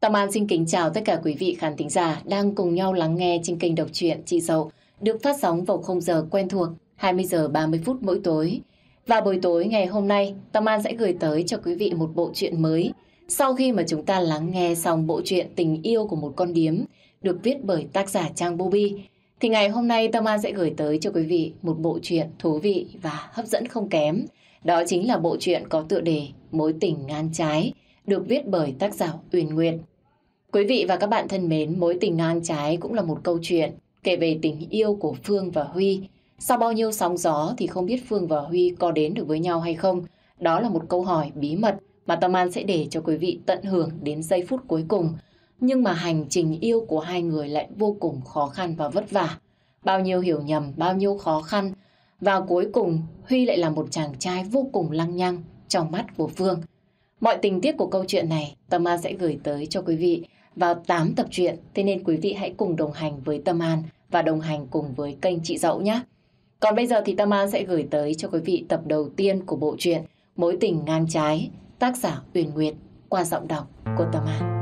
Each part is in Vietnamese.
Tâm An xin kính chào tất cả quý vị khán thính giả đang cùng nhau lắng nghe trên kênh đọc truyện Chị Dậu được phát sóng vào khung giờ quen thuộc 20 giờ 30 phút mỗi tối. Và buổi tối ngày hôm nay, Tâm An sẽ gửi tới cho quý vị một bộ truyện mới sau khi mà chúng ta lắng nghe xong bộ truyện Tình yêu của một con điếm được viết bởi tác giả Trang Bobby. Thì ngày hôm nay Tâm An sẽ gửi tới cho quý vị một bộ truyện thú vị và hấp dẫn không kém. Đó chính là bộ truyện có tựa đề Mối tình ngang trái được viết bởi tác giả Uyển Nguyệt. Quý vị và các bạn thân mến, mối tình ngang trái cũng là một câu chuyện kể về tình yêu của Phương và Huy. Sau bao nhiêu sóng gió thì không biết Phương và Huy có đến được với nhau hay không? Đó là một câu hỏi bí mật mà Tâm An sẽ để cho quý vị tận hưởng đến giây phút cuối cùng. Nhưng mà hành trình yêu của hai người lại vô cùng khó khăn và vất vả. Bao nhiêu hiểu nhầm, bao nhiêu khó khăn. Và cuối cùng Huy lại là một chàng trai vô cùng lăng nhăng trong mắt của Phương. Mọi tình tiết của câu chuyện này Tâm An sẽ gửi tới cho quý vị vào 8 tập truyện. Thế nên quý vị hãy cùng đồng hành với Tâm An và đồng hành cùng với kênh Chị Dậu nhé. Còn bây giờ thì Tâm An sẽ gửi tới cho quý vị tập đầu tiên của bộ truyện Mối tình ngang trái, tác giả Uyển Nguyệt qua giọng đọc của Tâm An.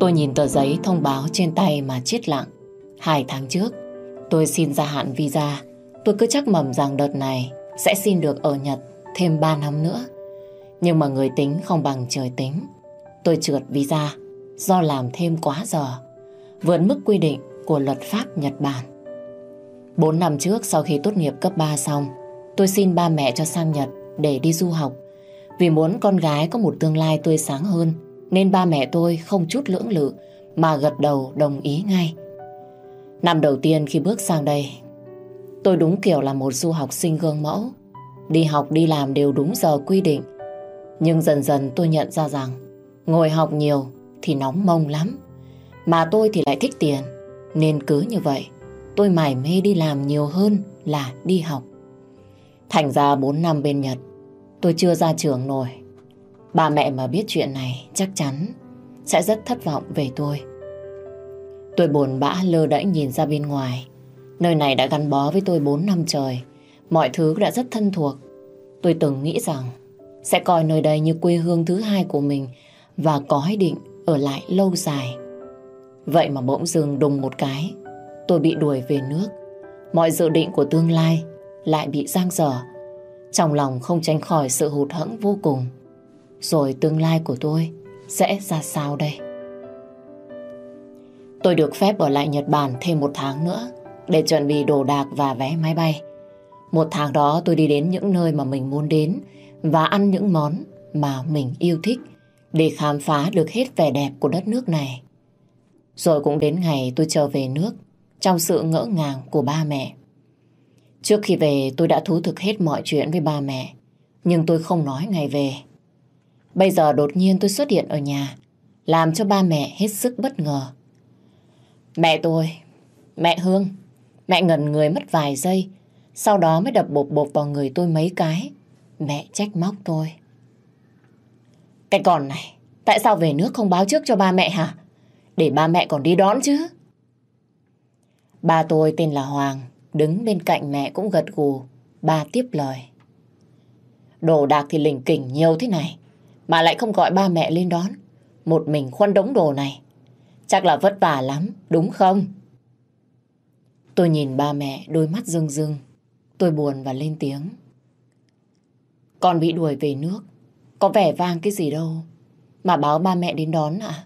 Tôi nhìn tờ giấy thông báo trên tay mà chết lặng. Hai tháng trước, tôi xin gia hạn visa. Tôi cứ chắc mầm rằng đợt này sẽ xin được ở Nhật thêm 3 năm nữa. Nhưng mà người tính không bằng trời tính. Tôi trượt visa do làm thêm quá giờ, vượt mức quy định của luật pháp Nhật Bản. 4 năm trước sau khi tốt nghiệp cấp 3 xong, tôi xin ba mẹ cho sang Nhật để đi du học. Vì muốn con gái có một tương lai tươi sáng hơn, nên ba mẹ tôi không chút lưỡng lự mà gật đầu đồng ý ngay. Năm đầu tiên khi bước sang đây, tôi đúng kiểu là một du học sinh gương mẫu. Đi học đi làm đều đúng giờ quy định. Nhưng dần dần tôi nhận ra rằng ngồi học nhiều thì nóng mông lắm. Mà tôi thì lại thích tiền. Nên cứ như vậy, tôi mải mê đi làm nhiều hơn là đi học. Thành ra 4 năm bên Nhật, tôi chưa ra trường nổi. Ba mẹ mà biết chuyện này chắc chắn sẽ rất thất vọng về tôi. Tôi buồn bã lơ đễnh nhìn ra bên ngoài. Nơi này đã gắn bó với tôi 4 năm trời. Mọi thứ đã rất thân thuộc. Tôi từng nghĩ rằng sẽ coi nơi đây như quê hương thứ hai của mình và có ý định ở lại lâu dài. Vậy mà bỗng dưng đùng một cái, tôi bị đuổi về nước. Mọi dự định của tương lai lại bị giang dở. Trong lòng không tránh khỏi sự hụt hẫng vô cùng. Rồi tương lai của tôi sẽ ra sao đây? Tôi được phép ở lại Nhật Bản thêm một tháng nữa để chuẩn bị đồ đạc và vé máy bay. Một tháng đó tôi đi đến những nơi mà mình muốn đến và ăn những món mà mình yêu thích để khám phá được hết vẻ đẹp của đất nước này. Rồi cũng đến ngày tôi trở về nước trong sự ngỡ ngàng của ba mẹ. Trước khi về, tôi đã thú thực hết mọi chuyện với ba mẹ, nhưng tôi không nói ngày về. Bây giờ đột nhiên tôi xuất hiện ở nhà, làm cho ba mẹ hết sức bất ngờ. Mẹ tôi, mẹ Hương, mẹ ngẩn người mất vài giây sau đó mới đập bột bột vào người tôi mấy cái. Mẹ trách móc tôi. Cái con này, tại sao về nước không báo trước cho ba mẹ hả? Để ba mẹ còn đi đón chứ. Ba tôi tên là Hoàng, đứng bên cạnh mẹ cũng gật gù. Ba tiếp lời. Đồ đạc thì lỉnh kỉnh nhiều thế này, mà lại không gọi ba mẹ lên đón. Một mình khuân đống đồ này. Chắc là vất vả lắm, đúng không? Tôi nhìn ba mẹ đôi mắt rưng rưng. Tôi buồn và lên tiếng. Con bị đuổi về nước. Có vẻ vang cái gì đâu. Mà báo ba mẹ đến đón à?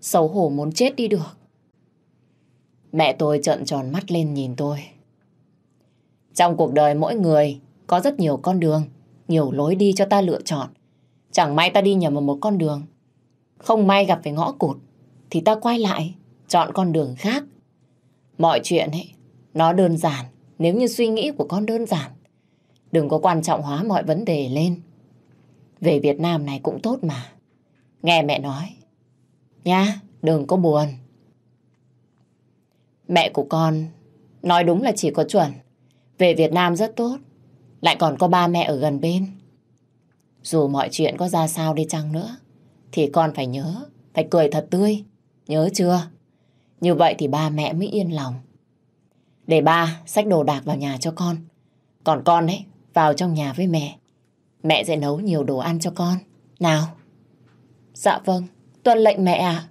Xấu hổ muốn chết đi được. Mẹ tôi trợn tròn mắt lên nhìn tôi. Trong cuộc đời mỗi người có rất nhiều con đường, nhiều lối đi cho ta lựa chọn. Chẳng may ta đi nhầm vào một con đường. Không may gặp phải ngõ cụt, thì ta quay lại, chọn con đường khác. Mọi chuyện ấy, nó đơn giản, nếu như suy nghĩ của con đơn giản. Đừng có quan trọng hóa mọi vấn đề lên. Về Việt Nam này cũng tốt mà. Nghe mẹ nói. Nha, đừng có buồn. Mẹ của con nói đúng là chỉ có chuẩn. Về Việt Nam rất tốt. Lại còn có ba mẹ ở gần bên. Dù mọi chuyện có ra sao đi chăng nữa, thì con phải nhớ, phải cười thật tươi. Nhớ chưa? Như vậy thì ba mẹ mới yên lòng. Để ba xách đồ đạc vào nhà cho con. Còn con đấy, vào trong nhà với mẹ. Mẹ sẽ nấu nhiều đồ ăn cho con. Nào. Dạ vâng, tuân lệnh mẹ ạ.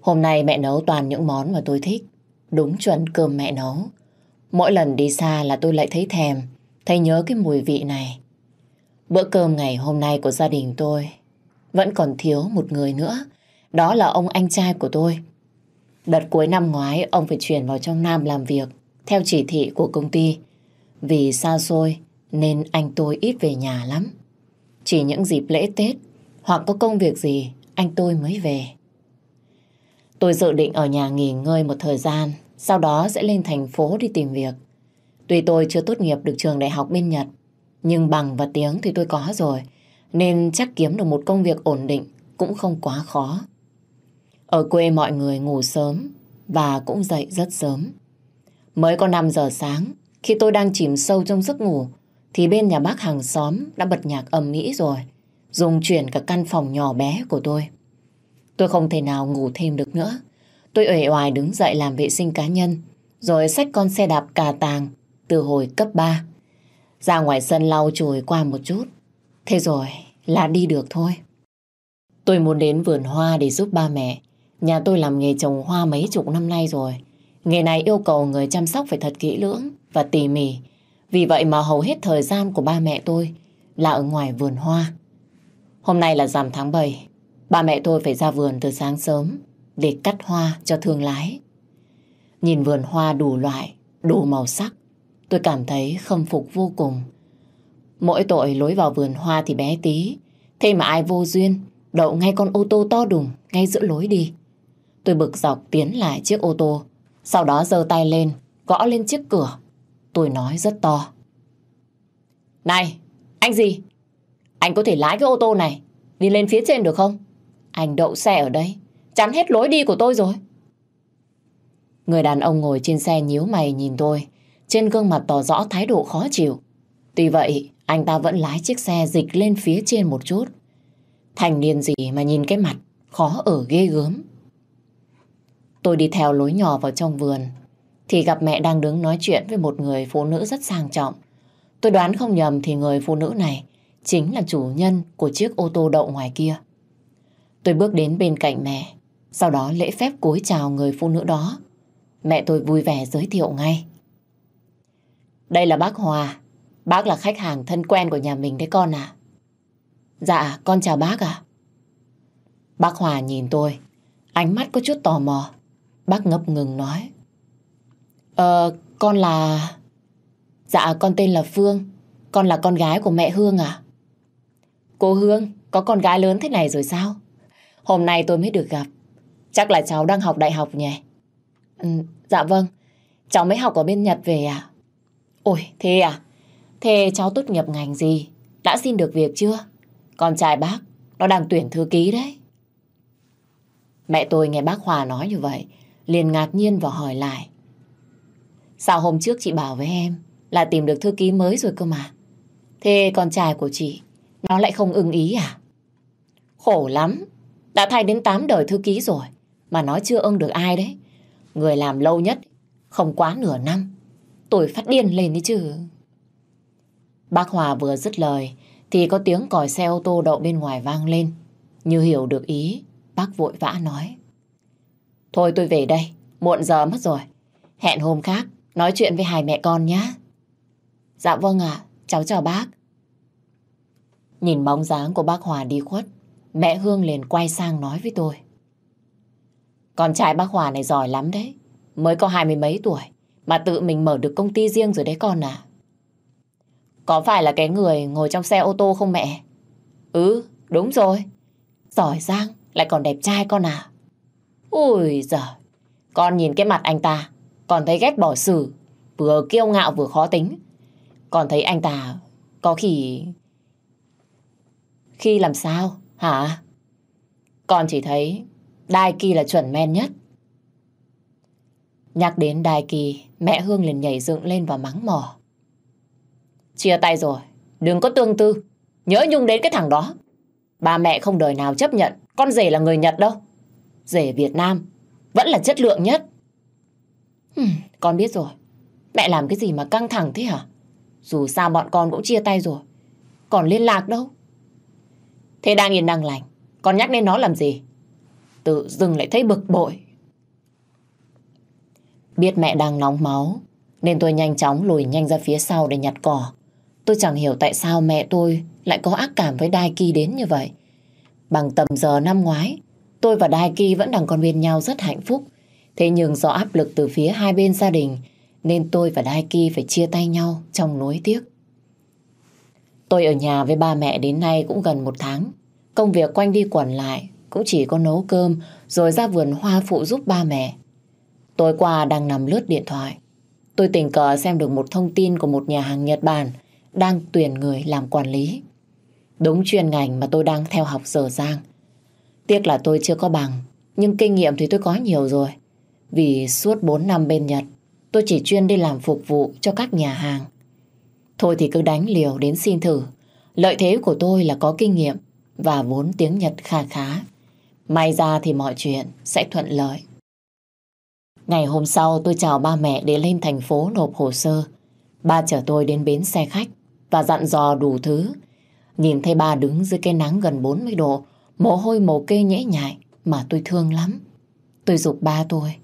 Hôm nay mẹ nấu toàn những món mà tôi thích. Đúng chuẩn cơm mẹ nấu. Mỗi lần đi xa là tôi lại thấy thèm, thấy nhớ cái mùi vị này. Bữa cơm ngày hôm nay của gia đình tôi vẫn còn thiếu một người nữa. Đó là ông anh trai của tôi. Đợt cuối năm ngoái ông phải chuyển vào trong Nam làm việc theo chỉ thị của công ty. Vì xa xôi nên anh tôi ít về nhà lắm. Chỉ những dịp lễ Tết hoặc có công việc gì anh tôi mới về. Tôi dự định ở nhà nghỉ ngơi một thời gian, sau đó sẽ lên thành phố đi tìm việc. Tuy tôi chưa tốt nghiệp được trường đại học bên Nhật, nhưng bằng và tiếng thì tôi có rồi, nên chắc kiếm được một công việc ổn định cũng không quá khó. Ở quê mọi người ngủ sớm và cũng dậy rất sớm. Mới có 5 giờ sáng, khi tôi đang chìm sâu trong giấc ngủ, thì bên nhà bác hàng xóm đã bật nhạc ầm ĩ rồi, dùng chuyển cả căn phòng nhỏ bé của tôi. Tôi không thể nào ngủ thêm được nữa. Tôi uể oải đứng dậy làm vệ sinh cá nhân, rồi xách con xe đạp cà tàng từ hồi cấp 3. Ra ngoài sân lau chùi qua một chút. Thế rồi là đi được thôi. Tôi muốn đến vườn hoa để giúp ba mẹ. Nhà tôi làm nghề trồng hoa mấy chục năm nay rồi. Nghề này yêu cầu người chăm sóc phải thật kỹ lưỡng và tỉ mỉ. Vì vậy mà hầu hết thời gian của ba mẹ tôi là ở ngoài vườn hoa. Hôm nay là rằm tháng 7. Ba mẹ tôi phải ra vườn từ sáng sớm để cắt hoa cho thương lái. Nhìn vườn hoa đủ loại, đủ màu sắc, tôi cảm thấy khâm phục vô cùng. Mỗi tội lối vào vườn hoa thì bé tí, thế mà ai vô duyên, đậu ngay con ô tô to đùng ngay giữa lối đi. Tôi bực dọc tiến lại chiếc ô tô, sau đó giơ tay lên, gõ lên chiếc cửa. Tôi nói rất to. Này, anh gì? Anh có thể lái cái ô tô này, đi lên phía trên được không? Anh đậu xe ở đây, chắn hết lối đi của tôi rồi. Người đàn ông ngồi trên xe nhíu mày nhìn tôi, trên gương mặt tỏ rõ thái độ khó chịu. Tuy vậy, anh ta vẫn lái chiếc xe dịch lên phía trên một chút. Thành niên gì mà nhìn cái mặt, khó ở ghê gớm. Tôi đi theo lối nhỏ vào trong vườn, thì gặp mẹ đang đứng nói chuyện với một người phụ nữ rất sang trọng. Tôi đoán không nhầm thì người phụ nữ này chính là chủ nhân của chiếc ô tô đậu ngoài kia. Tôi bước đến bên cạnh mẹ, sau đó lễ phép cúi chào người phụ nữ đó. Mẹ tôi vui vẻ giới thiệu ngay. Đây là bác Hòa, bác là khách hàng thân quen của nhà mình đấy con à. Dạ, con chào bác ạ. Bác Hòa nhìn tôi, ánh mắt có chút tò mò. Bác ngập ngừng nói. Ờ, con là... Dạ, con tên là Phương. Con là con gái của mẹ Hương à? Cô Hương, có con gái lớn thế này rồi sao? Hôm nay tôi mới được gặp. Chắc là cháu đang học đại học nhỉ? Ừ, dạ vâng. Cháu mới học ở bên Nhật về à? Ôi, thế à? Thế cháu tốt nghiệp ngành gì? Đã xin được việc chưa? Con trai bác, nó đang tuyển thư ký đấy. Mẹ tôi nghe bác Hòa nói như vậy, liền ngạc nhiên và hỏi lại. Sao hôm trước chị bảo với em là tìm được thư ký mới rồi cơ mà? Thế con trai của chị, nó lại không ưng ý à? Khổ lắm, đã thay đến 8 đời thư ký rồi, mà nó chưa ưng được ai đấy. Người làm lâu nhất, không quá nửa năm. Tôi phát điên lên đi chứ. Bác Hòa vừa dứt lời, thì có tiếng còi xe ô tô đậu bên ngoài vang lên. Như hiểu được ý, bác vội vã nói. Thôi tôi về đây, muộn giờ mất rồi. Hẹn hôm khác, nói chuyện với hai mẹ con nhé. Dạ vâng ạ, cháu chào bác. Nhìn bóng dáng của bác Hòa đi khuất, mẹ Hương liền quay sang nói với tôi. Con trai bác Hòa này giỏi lắm đấy, mới có hai mươi mấy tuổi, mà tự mình mở được công ty riêng rồi đấy con à. Có phải là cái người ngồi trong xe ô tô không mẹ? Ừ, đúng rồi. Giỏi giang, lại còn đẹp trai con à. Ui giời, con nhìn cái mặt anh ta, còn thấy ghét bỏ xử, vừa kiêu ngạo vừa khó tính. Còn thấy anh ta có khi... Khi làm sao, hả? Con chỉ thấy Đai Kỳ là chuẩn men nhất. Nhắc đến Đai Kỳ, mẹ Hương liền nhảy dựng lên và mắng mỏ. Chia tay rồi, đừng có tương tư, nhớ nhung đến cái thằng đó. Ba mẹ không đời nào chấp nhận con rể là người Nhật đâu rể Việt Nam vẫn là chất lượng nhất. Con biết rồi. Mẹ làm cái gì mà căng thẳng thế hả? Dù sao bọn con cũng chia tay rồi. Còn liên lạc đâu. Thế đang yên đang lành. Con nhắc đến nó làm gì? Tự dưng lại thấy bực bội. Biết mẹ đang nóng máu, nên tôi nhanh chóng lùi nhanh ra phía sau để nhặt cỏ. Tôi chẳng hiểu tại sao mẹ tôi lại có ác cảm với Đai Kỳ đến như vậy. Bằng tầm giờ năm ngoái, tôi và Đai Kỳ vẫn đang còn bên nhau rất hạnh phúc. Thế nhưng do áp lực từ phía hai bên gia đình, nên tôi và Đai Kỳ phải chia tay nhau trong nối tiếc. Tôi ở nhà với ba mẹ đến nay cũng gần một tháng. Công việc quanh đi quẩn lại, cũng chỉ có nấu cơm rồi ra vườn hoa phụ giúp ba mẹ. Tối qua đang nằm lướt điện thoại. Tôi tình cờ xem được một thông tin của một nhà hàng Nhật Bản đang tuyển người làm quản lý. Đúng chuyên ngành mà tôi đang theo học dở dang. Tiếc là tôi chưa có bằng, nhưng kinh nghiệm thì tôi có nhiều rồi. Vì suốt 4 năm bên Nhật, tôi chỉ chuyên đi làm phục vụ cho các nhà hàng. Thôi thì cứ đánh liều đến xin thử. Lợi thế của tôi là có kinh nghiệm và vốn tiếng Nhật khá khá. May ra thì mọi chuyện sẽ thuận lợi. Ngày hôm sau tôi chào ba mẹ để lên thành phố nộp hồ sơ. Ba chở tôi đến bến xe khách và dặn dò đủ thứ. Nhìn thấy ba đứng dưới cái nắng gần 40 độ, mồ hôi mồ kê nhễ nhại mà tôi thương lắm. Tôi dục ba tôi.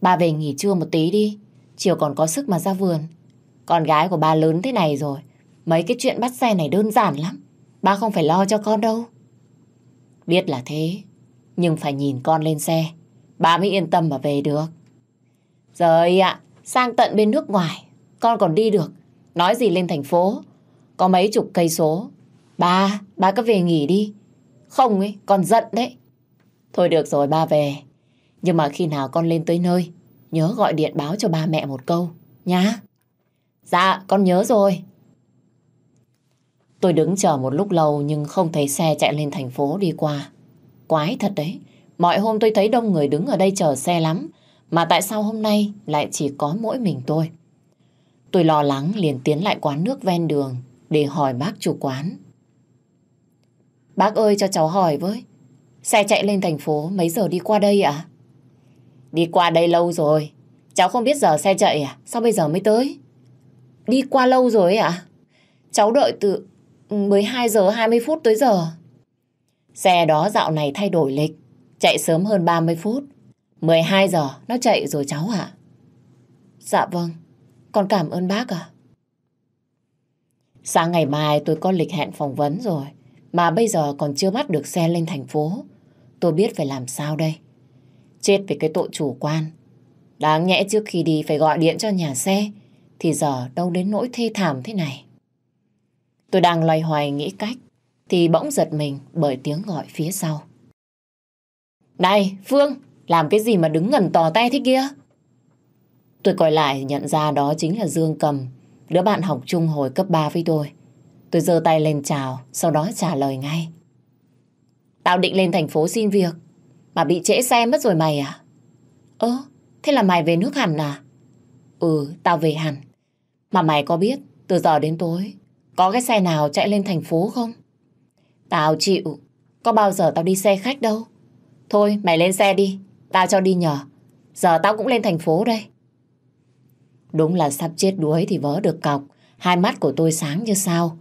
Ba về nghỉ trưa một tí đi, chiều còn có sức mà ra vườn. Con gái của ba lớn thế này rồi, mấy cái chuyện bắt xe này đơn giản lắm. Ba không phải lo cho con đâu. Biết là thế, nhưng phải nhìn con lên xe, ba mới yên tâm mà về được. Rồi ạ, sang tận bên nước ngoài, con còn đi được. Nói gì lên thành phố, có mấy chục cây số. Ba, ba cứ về nghỉ đi. Không ấy, con giận đấy. Thôi được rồi, ba về. Nhưng mà khi nào con lên tới nơi, nhớ gọi điện báo cho ba mẹ một câu, nhá. Dạ, con nhớ rồi. Tôi đứng chờ một lúc lâu nhưng không thấy xe chạy lên thành phố đi qua. Quái thật đấy, mọi hôm tôi thấy đông người đứng ở đây chờ xe lắm, mà tại sao hôm nay lại chỉ có mỗi mình tôi? Tôi lo lắng liền tiến lại quán nước ven đường để hỏi bác chủ quán. Bác ơi cho cháu hỏi với, xe chạy lên thành phố mấy giờ đi qua đây ạ? Đi qua đây lâu rồi, cháu không biết giờ xe chạy à? Sao bây giờ mới tới? Đi qua lâu rồi ạ? Cháu đợi từ ừ, 12 giờ 20 phút tới giờ. Xe đó dạo này thay đổi lịch, chạy sớm hơn 30 phút. 12 giờ nó chạy rồi cháu ạ. Dạ vâng, con cảm ơn bác ạ. Sáng ngày mai tôi có lịch hẹn phỏng vấn rồi, mà bây giờ còn chưa bắt được xe lên thành phố. Tôi biết phải làm sao đây. Chết vì cái tội chủ quan. Đáng nhẽ trước khi đi phải gọi điện cho nhà xe, thì giờ đâu đến nỗi thê thảm thế này. Tôi đang loay hoay nghĩ cách, thì bỗng giật mình bởi tiếng gọi phía sau. Này, Phương, làm cái gì mà đứng ngẩn tò te thế kia? Tôi coi lại nhận ra đó chính là Dương Cầm, đứa bạn học chung hồi cấp 3 với tôi. Tôi giơ tay lên chào, sau đó trả lời ngay. Tao định lên thành phố xin việc, mà bị trễ xe mất rồi mày à? Ơ, thế là mày về nước hẳn à? Ừ, tao về hẳn. Mà mày có biết, từ giờ đến tối, có cái xe nào chạy lên thành phố không? Tao chịu, có bao giờ tao đi xe khách đâu. Thôi, mày lên xe đi, tao cho đi nhờ. Giờ tao cũng lên thành phố đây. Đúng là sắp chết đuối thì vớ được cọc, hai mắt của tôi sáng như sao.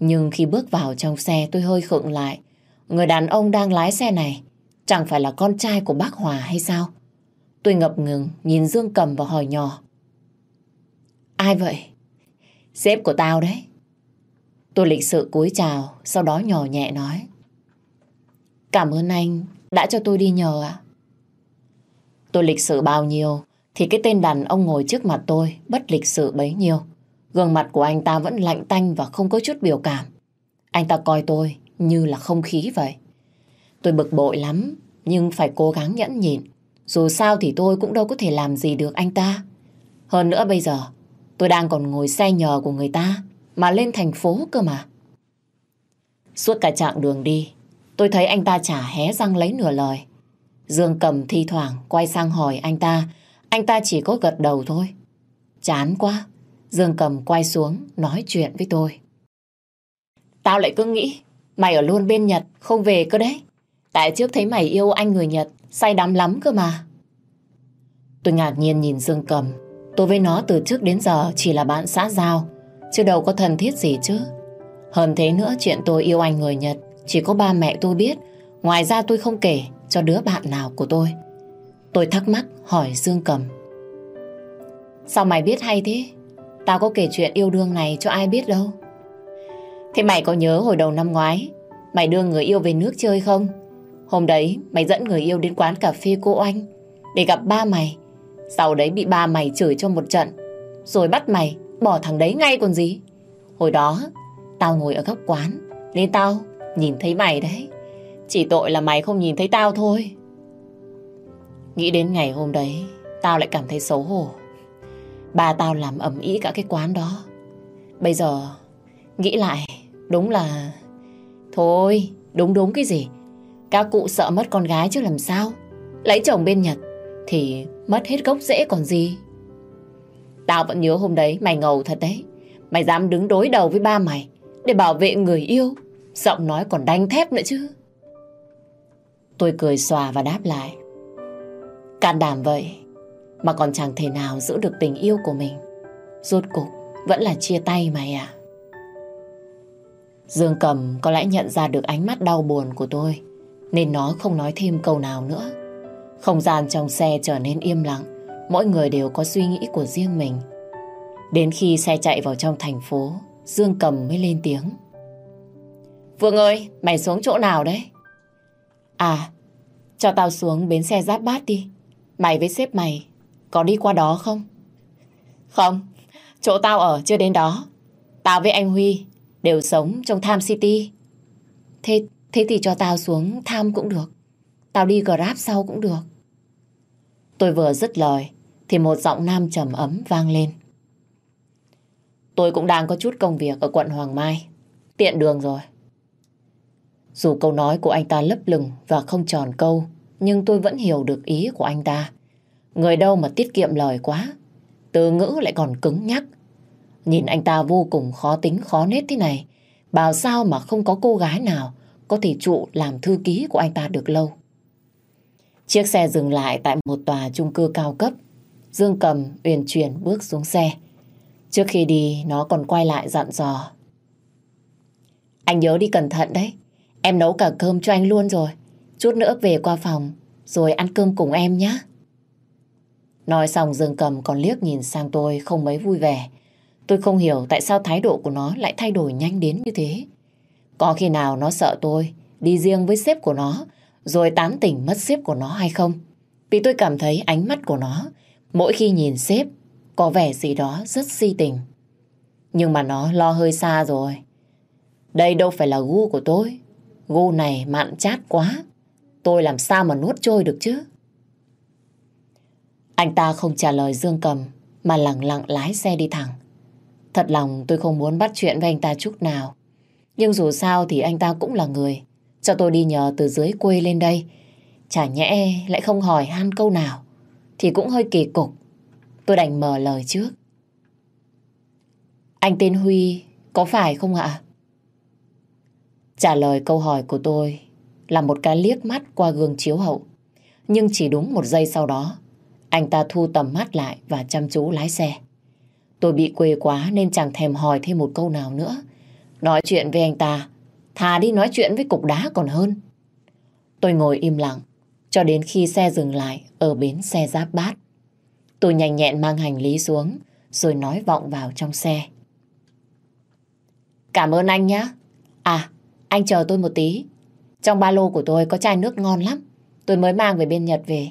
Nhưng khi bước vào trong xe tôi hơi khựng lại. Người đàn ông đang lái xe này chẳng phải là con trai của bác Hòa hay sao? Tôi ngập ngừng nhìn Dương Cầm và hỏi nhỏ. Ai vậy? Sếp của tao đấy. Tôi lịch sự cúi chào, sau đó nhỏ nhẹ nói. Cảm ơn anh đã cho tôi đi nhờ ạ. Tôi lịch sự bao nhiêu thì cái tên đàn ông ngồi trước mặt tôi bất lịch sự bấy nhiêu. Gương mặt của anh ta vẫn lạnh tanh và không có chút biểu cảm. Anh ta coi tôi như là không khí vậy. Tôi bực bội lắm, nhưng phải cố gắng nhẫn nhịn. Dù sao thì tôi cũng đâu có thể làm gì được anh ta. Hơn nữa bây giờ, tôi đang còn ngồi xe nhờ của người ta, mà lên thành phố cơ mà. Suốt cả chặng đường đi, tôi thấy anh ta chả hé răng lấy nửa lời. Dương cầm thi thoảng quay sang hỏi anh ta, anh ta chỉ có gật đầu thôi. Chán quá, Dương cầm quay xuống nói chuyện với tôi. Tao lại cứ nghĩ mày ở luôn bên Nhật, không về cơ đấy. Tại trước thấy mày yêu anh người Nhật, say đắm lắm cơ mà. Tôi ngạc nhiên nhìn Dương Cầm. Tôi với nó từ trước đến giờ chỉ là bạn xã giao, chứ đâu có thân thiết gì chứ. Hơn thế nữa chuyện tôi yêu anh người Nhật chỉ có ba mẹ tôi biết. Ngoài ra tôi không kể cho đứa bạn nào của tôi. Tôi thắc mắc hỏi Dương Cầm. Sao mày biết hay thế? Tao có kể chuyện yêu đương này cho ai biết đâu. Thế mày có nhớ hồi đầu năm ngoái, mày đưa người yêu về nước chơi không? Hôm đấy, mày dẫn người yêu đến quán cà phê cô anh để gặp ba mày. Sau đấy bị ba mày chửi cho một trận, rồi bắt mày bỏ thằng đấy ngay còn gì. Hồi đó, tao ngồi ở góc quán, nên tao nhìn thấy mày đấy. Chỉ tội là mày không nhìn thấy tao thôi. Nghĩ đến ngày hôm đấy, tao lại cảm thấy xấu hổ. Ba tao làm ẩm ý cả cái quán đó. Bây giờ nghĩ lại đúng là... Thôi, đúng đúng cái gì? Các cụ sợ mất con gái chứ làm sao? Lấy chồng bên Nhật thì mất hết gốc rễ còn gì. Tao vẫn nhớ hôm đấy mày ngầu thật đấy. Mày dám đứng đối đầu với ba mày để bảo vệ người yêu. Giọng nói còn đanh thép nữa chứ. Tôi cười xòa và đáp lại. Can đảm vậy mà còn chẳng thể nào giữ được tình yêu của mình. Rốt cục vẫn là chia tay mày à. Dương Cầm có lẽ nhận ra được ánh mắt đau buồn của tôi nên nó không nói thêm câu nào nữa. Không gian trong xe trở nên im lặng mỗi người đều có suy nghĩ của riêng mình. Đến khi xe chạy vào trong thành phố Dương Cầm mới lên tiếng. Vương ơi, mày xuống chỗ nào đấy? À, cho tao xuống bến xe giáp bát đi. Mày với sếp mày có đi qua đó không? Không, chỗ tao ở chưa đến đó. Tao với anh Huy đều sống trong Tham City. Thế, thế thì cho tao xuống Tham cũng được. Tao đi Grab sau cũng được. Tôi vừa dứt lời thì một giọng nam trầm ấm vang lên. Tôi cũng đang có chút công việc ở quận Hoàng Mai. Tiện đường rồi. Dù câu nói của anh ta lấp lửng và không tròn câu, nhưng tôi vẫn hiểu được ý của anh ta. Người đâu mà tiết kiệm lời quá. Từ ngữ lại còn cứng nhắc. Nhìn anh ta vô cùng khó tính, khó nết thế này. Bảo sao mà không có cô gái nào có thể trụ làm thư ký của anh ta được lâu. Chiếc xe dừng lại tại một tòa chung cư cao cấp. Dương cầm uyển chuyển bước xuống xe. Trước khi đi, nó còn quay lại dặn dò. Anh nhớ đi cẩn thận đấy. Em nấu cả cơm cho anh luôn rồi. Chút nữa về qua phòng, rồi ăn cơm cùng em nhé. Nói xong Dương Cầm còn liếc nhìn sang tôi không mấy vui vẻ. Tôi không hiểu tại sao thái độ của nó lại thay đổi nhanh đến như thế. Có khi nào nó sợ tôi đi riêng với sếp của nó, rồi tán tỉnh mất sếp của nó hay không? Vì tôi cảm thấy ánh mắt của nó, mỗi khi nhìn sếp, có vẻ gì đó rất si tình. Nhưng mà nó lo hơi xa rồi. Đây đâu phải là gu của tôi. Gu này mặn chát quá. Tôi làm sao mà nuốt trôi được chứ? Anh ta không trả lời Dương Cầm mà lặng lặng lái xe đi thẳng. Thật lòng tôi không muốn bắt chuyện với anh ta chút nào. Nhưng dù sao thì anh ta cũng là người cho tôi đi nhờ từ dưới quê lên đây. Chả nhẽ lại không hỏi han câu nào thì cũng hơi kỳ cục. Tôi đành mở lời trước. Anh tên Huy có phải không ạ? Trả lời câu hỏi của tôi là một cái liếc mắt qua gương chiếu hậu. Nhưng chỉ đúng một giây sau đó, anh ta thu tầm mắt lại và chăm chú lái xe. Tôi bị quê quá nên chẳng thèm hỏi thêm một câu nào nữa. Nói chuyện với anh ta, thà đi nói chuyện với cục đá còn hơn. Tôi ngồi im lặng, cho đến khi xe dừng lại ở bến xe giáp bát. Tôi nhanh nhẹn mang hành lý xuống, rồi nói vọng vào trong xe. Cảm ơn anh nhé. À, anh chờ tôi một tí. Trong ba lô của tôi có chai nước ngon lắm. Tôi mới mang về bên Nhật về.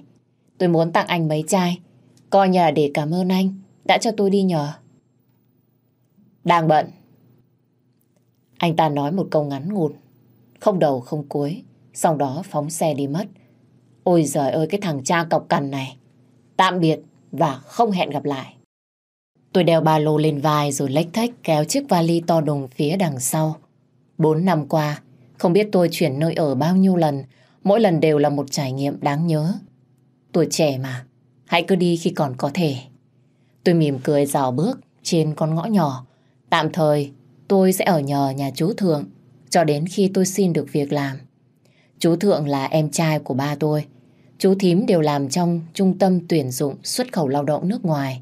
Tôi muốn tặng anh mấy chai. Coi như là để cảm ơn anh đã cho tôi đi nhờ. Đang bận. Anh ta nói một câu ngắn ngủn, không đầu không cuối, sau đó phóng xe đi mất. Ôi giời ơi cái thằng cha cọc cằn này. Tạm biệt và không hẹn gặp lại. Tôi đeo ba lô lên vai rồi lách thách kéo chiếc vali to đùng phía đằng sau. Bốn năm qua, không biết tôi chuyển nơi ở bao nhiêu lần, mỗi lần đều là một trải nghiệm đáng nhớ. Tuổi trẻ mà, hãy cứ đi khi còn có thể. Tôi mỉm cười dào bước trên con ngõ nhỏ. Tạm thời, tôi sẽ ở nhờ nhà chú Thượng cho đến khi tôi xin được việc làm. Chú Thượng là em trai của ba tôi. Chú Thím đều làm trong trung tâm tuyển dụng xuất khẩu lao động nước ngoài.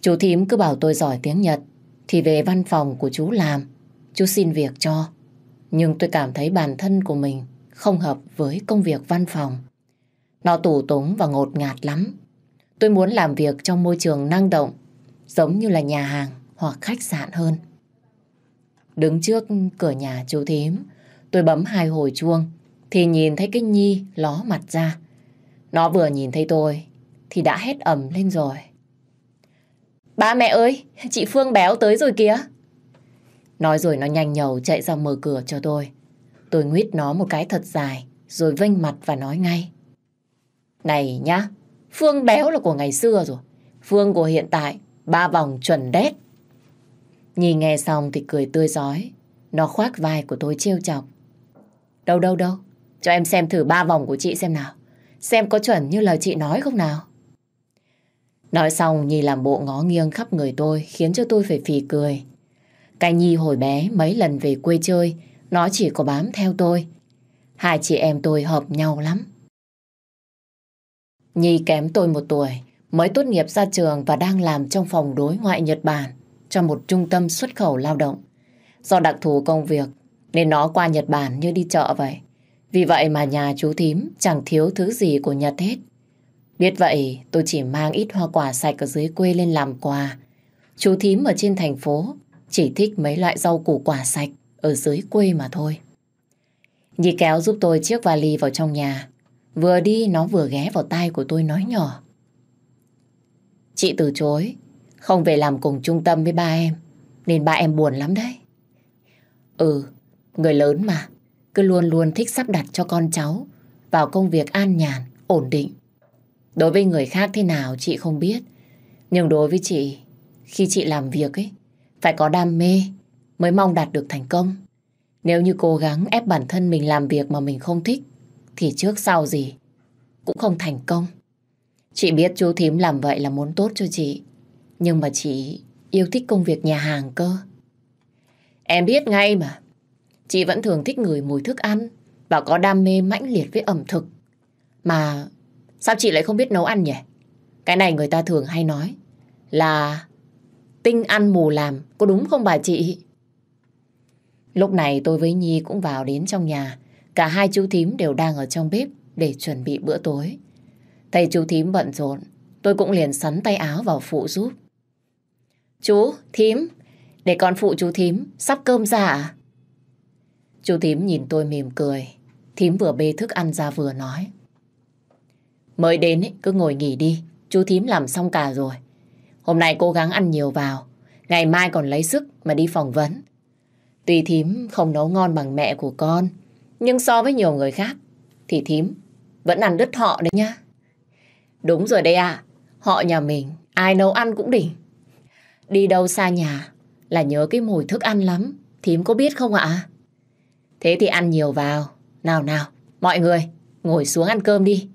Chú Thím cứ bảo tôi giỏi tiếng Nhật thì về văn phòng của chú làm. Chú xin việc cho. Nhưng tôi cảm thấy bản thân của mình không hợp với công việc văn phòng. Nó tủ túng và ngột ngạt lắm. Tôi muốn làm việc trong môi trường năng động, giống như là nhà hàng hoặc khách sạn hơn. Đứng trước cửa nhà chú thím, tôi bấm hai hồi chuông, thì nhìn thấy cái Nhi ló mặt ra. Nó vừa nhìn thấy tôi, thì đã hét ẩm lên rồi. Ba mẹ ơi, chị Phương béo tới rồi kìa. Nói rồi nó nhanh nhầu chạy ra mở cửa cho tôi. Tôi nguyết nó một cái thật dài, rồi vênh mặt và nói ngay. Này nhá, Phương béo là của ngày xưa rồi. Phương của hiện tại, ba vòng chuẩn đét. Nhi nghe xong thì cười tươi giói. Nó khoác vai của tôi trêu chọc. Đâu đâu đâu, cho em xem thử ba vòng của chị xem nào. Xem có chuẩn như lời chị nói không nào. Nói xong Nhi làm bộ ngó nghiêng khắp người tôi khiến cho tôi phải phì cười. Cái Nhi hồi bé mấy lần về quê chơi nó chỉ có bám theo tôi. Hai chị em tôi hợp nhau lắm. Nhi kém tôi một tuổi, mới tốt nghiệp ra trường và đang làm trong phòng đối ngoại Nhật Bản cho một trung tâm xuất khẩu lao động. Do đặc thù công việc nên nó qua Nhật Bản như đi chợ vậy. Vì vậy mà nhà chú thím chẳng thiếu thứ gì của Nhật hết. Biết vậy tôi chỉ mang ít hoa quả sạch ở dưới quê lên làm quà. Chú thím ở trên thành phố chỉ thích mấy loại rau củ quả sạch ở dưới quê mà thôi. Nhi kéo giúp tôi chiếc vali vào trong nhà. Vừa đi nó vừa ghé vào tai của tôi nói nhỏ. Chị từ chối, không về làm cùng trung tâm với ba em, nên ba em buồn lắm đấy. Ừ, người lớn mà, cứ luôn luôn thích sắp đặt cho con cháu vào công việc an nhàn, ổn định. Đối với người khác thế nào chị không biết, nhưng đối với chị, khi chị làm việc ấy, phải có đam mê mới mong đạt được thành công. Nếu như cố gắng ép bản thân mình làm việc mà mình không thích, thì trước sau gì cũng không thành công. Chị biết chú thím làm vậy là muốn tốt cho chị, nhưng mà chị yêu thích công việc nhà hàng cơ. Em biết ngay mà, chị vẫn thường thích người mùi thức ăn và có đam mê mãnh liệt với ẩm thực. Mà sao chị lại không biết nấu ăn nhỉ? Cái này người ta thường hay nói là tinh ăn mù làm, có đúng không bà chị? Lúc này tôi với Nhi cũng vào đến trong nhà. Cả hai chú thím đều đang ở trong bếp để chuẩn bị bữa tối. Thấy chú thím bận rộn, tôi cũng liền sắn tay áo vào phụ giúp. Chú, thím, để con phụ chú thím, sắp cơm ra à? Chú thím nhìn tôi mỉm cười. Thím vừa bê thức ăn ra vừa nói. Mới đến ấy, cứ ngồi nghỉ đi, chú thím làm xong cả rồi. Hôm nay cố gắng ăn nhiều vào, ngày mai còn lấy sức mà đi phỏng vấn. Tuy thím không nấu ngon bằng mẹ của con, nhưng so với nhiều người khác, thì thím vẫn ăn đứt họ đấy nhá. Đúng rồi đấy à, họ nhà mình, ai nấu ăn cũng đỉnh. Đi đâu xa nhà là nhớ cái mùi thức ăn lắm, thím có biết không ạ? Thế thì ăn nhiều vào. Nào nào, mọi người, ngồi xuống ăn cơm đi.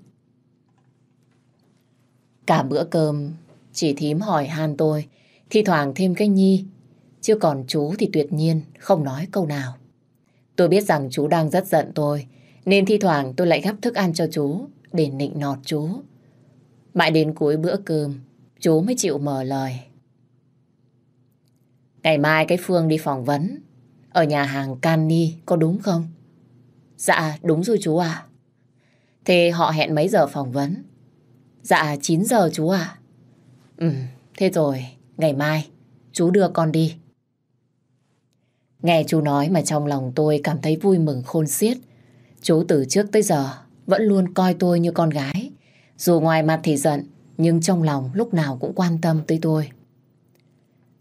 Cả bữa cơm, chỉ thím hỏi han tôi, thi thoảng thêm cái nhi Chứ còn chú thì tuyệt nhiên không nói câu nào. Tôi biết rằng chú đang rất giận tôi, nên thi thoảng tôi lại gắp thức ăn cho chú để nịnh nọt chú. Mãi đến cuối bữa cơm, chú mới chịu mở lời. Ngày mai cái Phương đi phỏng vấn, ở nhà hàng Canny có đúng không? Dạ, đúng rồi chú à. Thế họ hẹn mấy giờ phỏng vấn? Dạ, 9 giờ chú à. Ừ, thế rồi, ngày mai chú đưa con đi. Nghe chú nói mà trong lòng tôi cảm thấy vui mừng khôn xiết. Chú từ trước tới giờ vẫn luôn coi tôi như con gái. Dù ngoài mặt thì giận, nhưng trong lòng lúc nào cũng quan tâm tới tôi.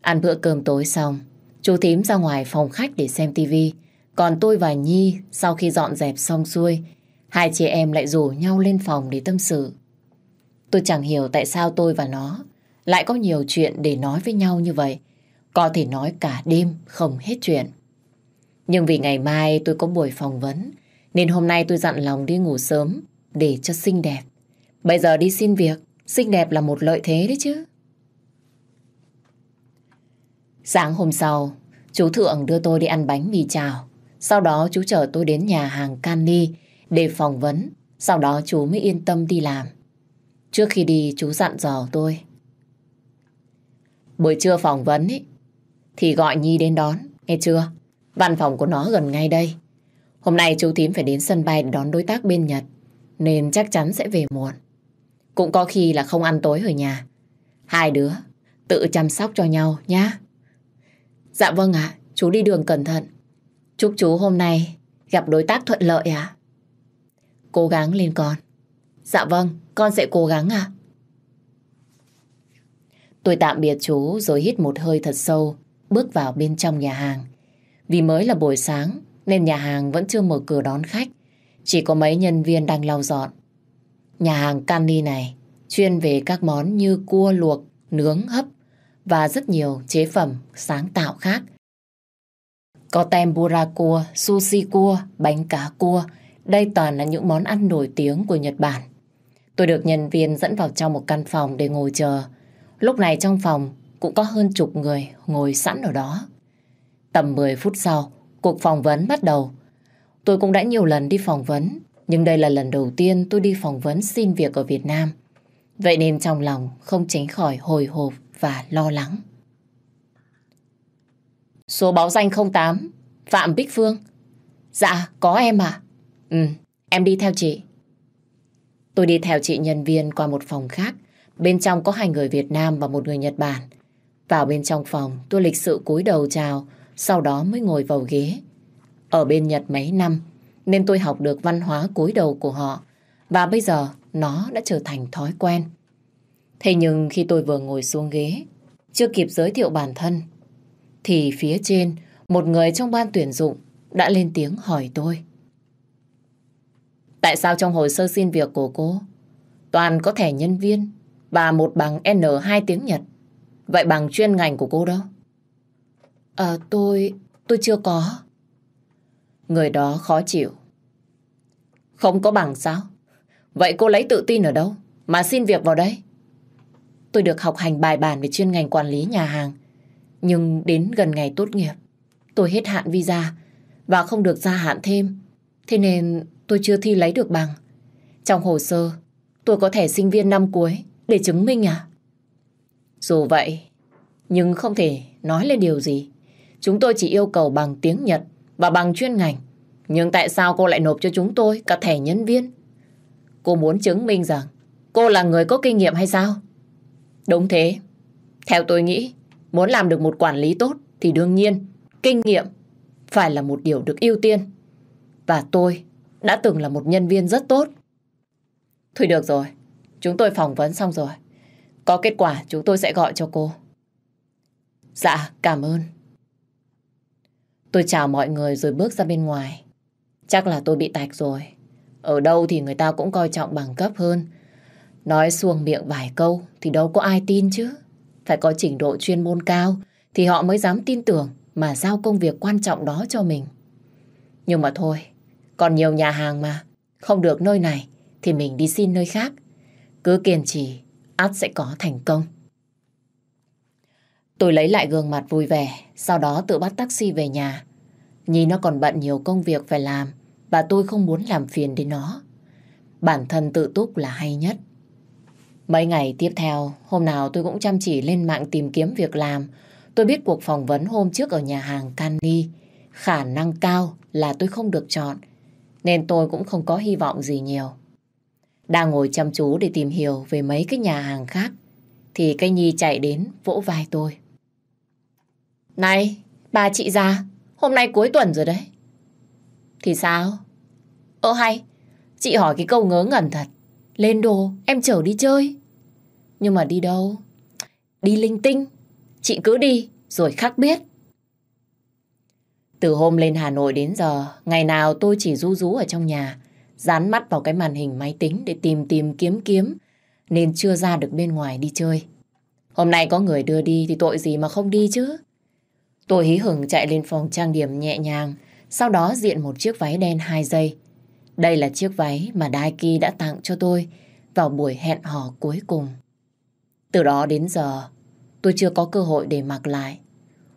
Ăn bữa cơm tối xong, chú thím ra ngoài phòng khách để xem tivi. Còn tôi và Nhi sau khi dọn dẹp xong xuôi, hai chị em lại rủ nhau lên phòng để tâm sự. Tôi chẳng hiểu tại sao tôi và nó lại có nhiều chuyện để nói với nhau như vậy. Có thể nói cả đêm không hết chuyện. Nhưng vì ngày mai tôi có buổi phỏng vấn, nên hôm nay tôi dặn lòng đi ngủ sớm để cho xinh đẹp. Bây giờ đi xin việc, xinh đẹp là một lợi thế đấy chứ. Sáng hôm sau, chú Thượng đưa tôi đi ăn bánh mì chào Sau đó chú chở tôi đến nhà hàng canny để phỏng vấn, sau đó chú mới yên tâm đi làm. Trước khi đi chú dặn dò tôi. Buổi trưa phỏng vấn ý, thì gọi Nhi đến đón, nghe chưa? Văn phòng của nó gần ngay đây. Hôm nay chú thím phải đến sân bay đón đối tác bên Nhật, nên chắc chắn sẽ về muộn. Cũng có khi là không ăn tối ở nhà. Hai đứa tự chăm sóc cho nhau nhá. Dạ vâng ạ, chú đi đường cẩn thận. Chúc chú hôm nay gặp đối tác thuận lợi ạ. Cố gắng lên con. Dạ vâng, con sẽ cố gắng ạ. Tôi tạm biệt chú rồi hít một hơi thật sâu, bước vào bên trong nhà hàng. Vì mới là buổi sáng nên nhà hàng vẫn chưa mở cửa đón khách. Chỉ có mấy nhân viên đang lau dọn. Nhà hàng Candy này chuyên về các món như cua luộc, nướng, hấp và rất nhiều chế phẩm sáng tạo khác. Có tempura cua, sushi cua, bánh cá cua. Đây toàn là những món ăn nổi tiếng của Nhật Bản. Tôi được nhân viên dẫn vào trong một căn phòng để ngồi chờ. Lúc này trong phòng cũng có hơn chục người ngồi sẵn ở đó. Tầm 10 phút sau, cuộc phỏng vấn bắt đầu. Tôi cũng đã nhiều lần đi phỏng vấn, nhưng đây là lần đầu tiên tôi đi phỏng vấn xin việc ở Việt Nam. Vậy nên trong lòng không tránh khỏi hồi hộp và lo lắng. Số báo danh 08, Phạm Bích Phương. Dạ, có em à? Ừ, em đi theo chị. Tôi đi theo chị nhân viên qua một phòng khác. Bên trong có hai người Việt Nam và một người Nhật Bản. Vào bên trong phòng, tôi lịch sự cúi đầu chào, sau đó mới ngồi vào ghế. Ở bên Nhật mấy năm, nên tôi học được văn hóa cúi đầu của họ. Và bây giờ, nó đã trở thành thói quen. Thế nhưng khi tôi vừa ngồi xuống ghế, chưa kịp giới thiệu bản thân, thì phía trên, một người trong ban tuyển dụng đã lên tiếng hỏi tôi. Tại sao trong hồ sơ xin việc của cô toàn có thẻ nhân viên và một bằng N2 tiếng Nhật? Vậy bằng chuyên ngành của cô đâu? À, tôi... tôi chưa có. Người đó khó chịu. Không có bằng sao? Vậy cô lấy tự tin ở đâu mà xin việc vào đây? Tôi được học hành bài bản về chuyên ngành quản lý nhà hàng. Nhưng đến gần ngày tốt nghiệp, tôi hết hạn visa và không được gia hạn thêm. Thế nên tôi chưa thi lấy được bằng. Trong hồ sơ, tôi có thẻ sinh viên năm cuối để chứng minh à? Dù vậy, nhưng không thể nói lên điều gì. Chúng tôi chỉ yêu cầu bằng tiếng Nhật và bằng chuyên ngành. Nhưng tại sao cô lại nộp cho chúng tôi cả thẻ nhân viên? Cô muốn chứng minh rằng cô là người có kinh nghiệm hay sao? Đúng thế. Theo tôi nghĩ, muốn làm được một quản lý tốt thì đương nhiên kinh nghiệm phải là một điều được ưu tiên. Và tôi đã từng là một nhân viên rất tốt. Thôi được rồi, chúng tôi phỏng vấn xong rồi. Có kết quả chúng tôi sẽ gọi cho cô. Dạ, cảm ơn. Tôi chào mọi người rồi bước ra bên ngoài. Chắc là tôi bị tạch rồi. Ở đâu thì người ta cũng coi trọng bằng cấp hơn. Nói xuồng miệng vài câu thì đâu có ai tin chứ. Phải có trình độ chuyên môn cao thì họ mới dám tin tưởng mà giao công việc quan trọng đó cho mình. Nhưng mà thôi, còn nhiều nhà hàng mà. Không được nơi này thì mình đi xin nơi khác. Cứ kiên trì, ắt sẽ có thành công. Tôi lấy lại gương mặt vui vẻ, sau đó tự bắt taxi về nhà. Nhi nó còn bận nhiều công việc phải làm và tôi không muốn làm phiền đến nó. Bản thân tự túc là hay nhất. Mấy ngày tiếp theo, hôm nào tôi cũng chăm chỉ lên mạng tìm kiếm việc làm. Tôi biết cuộc phỏng vấn hôm trước ở nhà hàng Candy. Khả năng cao là tôi không được chọn, nên tôi cũng không có hy vọng gì nhiều. Đang ngồi chăm chú để tìm hiểu về mấy cái nhà hàng khác, thì cái Nhi chạy đến vỗ vai tôi. Này, bà chị già, hôm nay cuối tuần rồi đấy. Thì sao? Ơ hay, chị hỏi cái câu ngớ ngẩn thật. Lên đồ, em chở đi chơi. Nhưng mà đi đâu? Đi linh tinh. Chị cứ đi, rồi khắc biết. Từ hôm lên Hà Nội đến giờ, ngày nào tôi chỉ ru rú ở trong nhà, dán mắt vào cái màn hình máy tính để tìm tìm kiếm kiếm, nên chưa ra được bên ngoài đi chơi. Hôm nay có người đưa đi thì tội gì mà không đi chứ. Tôi hí hửng chạy lên phòng trang điểm nhẹ nhàng, sau đó diện một chiếc váy đen 2 giây. Đây là chiếc váy mà Daiki đã tặng cho tôi vào buổi hẹn hò cuối cùng. Từ đó đến giờ, tôi chưa có cơ hội để mặc lại.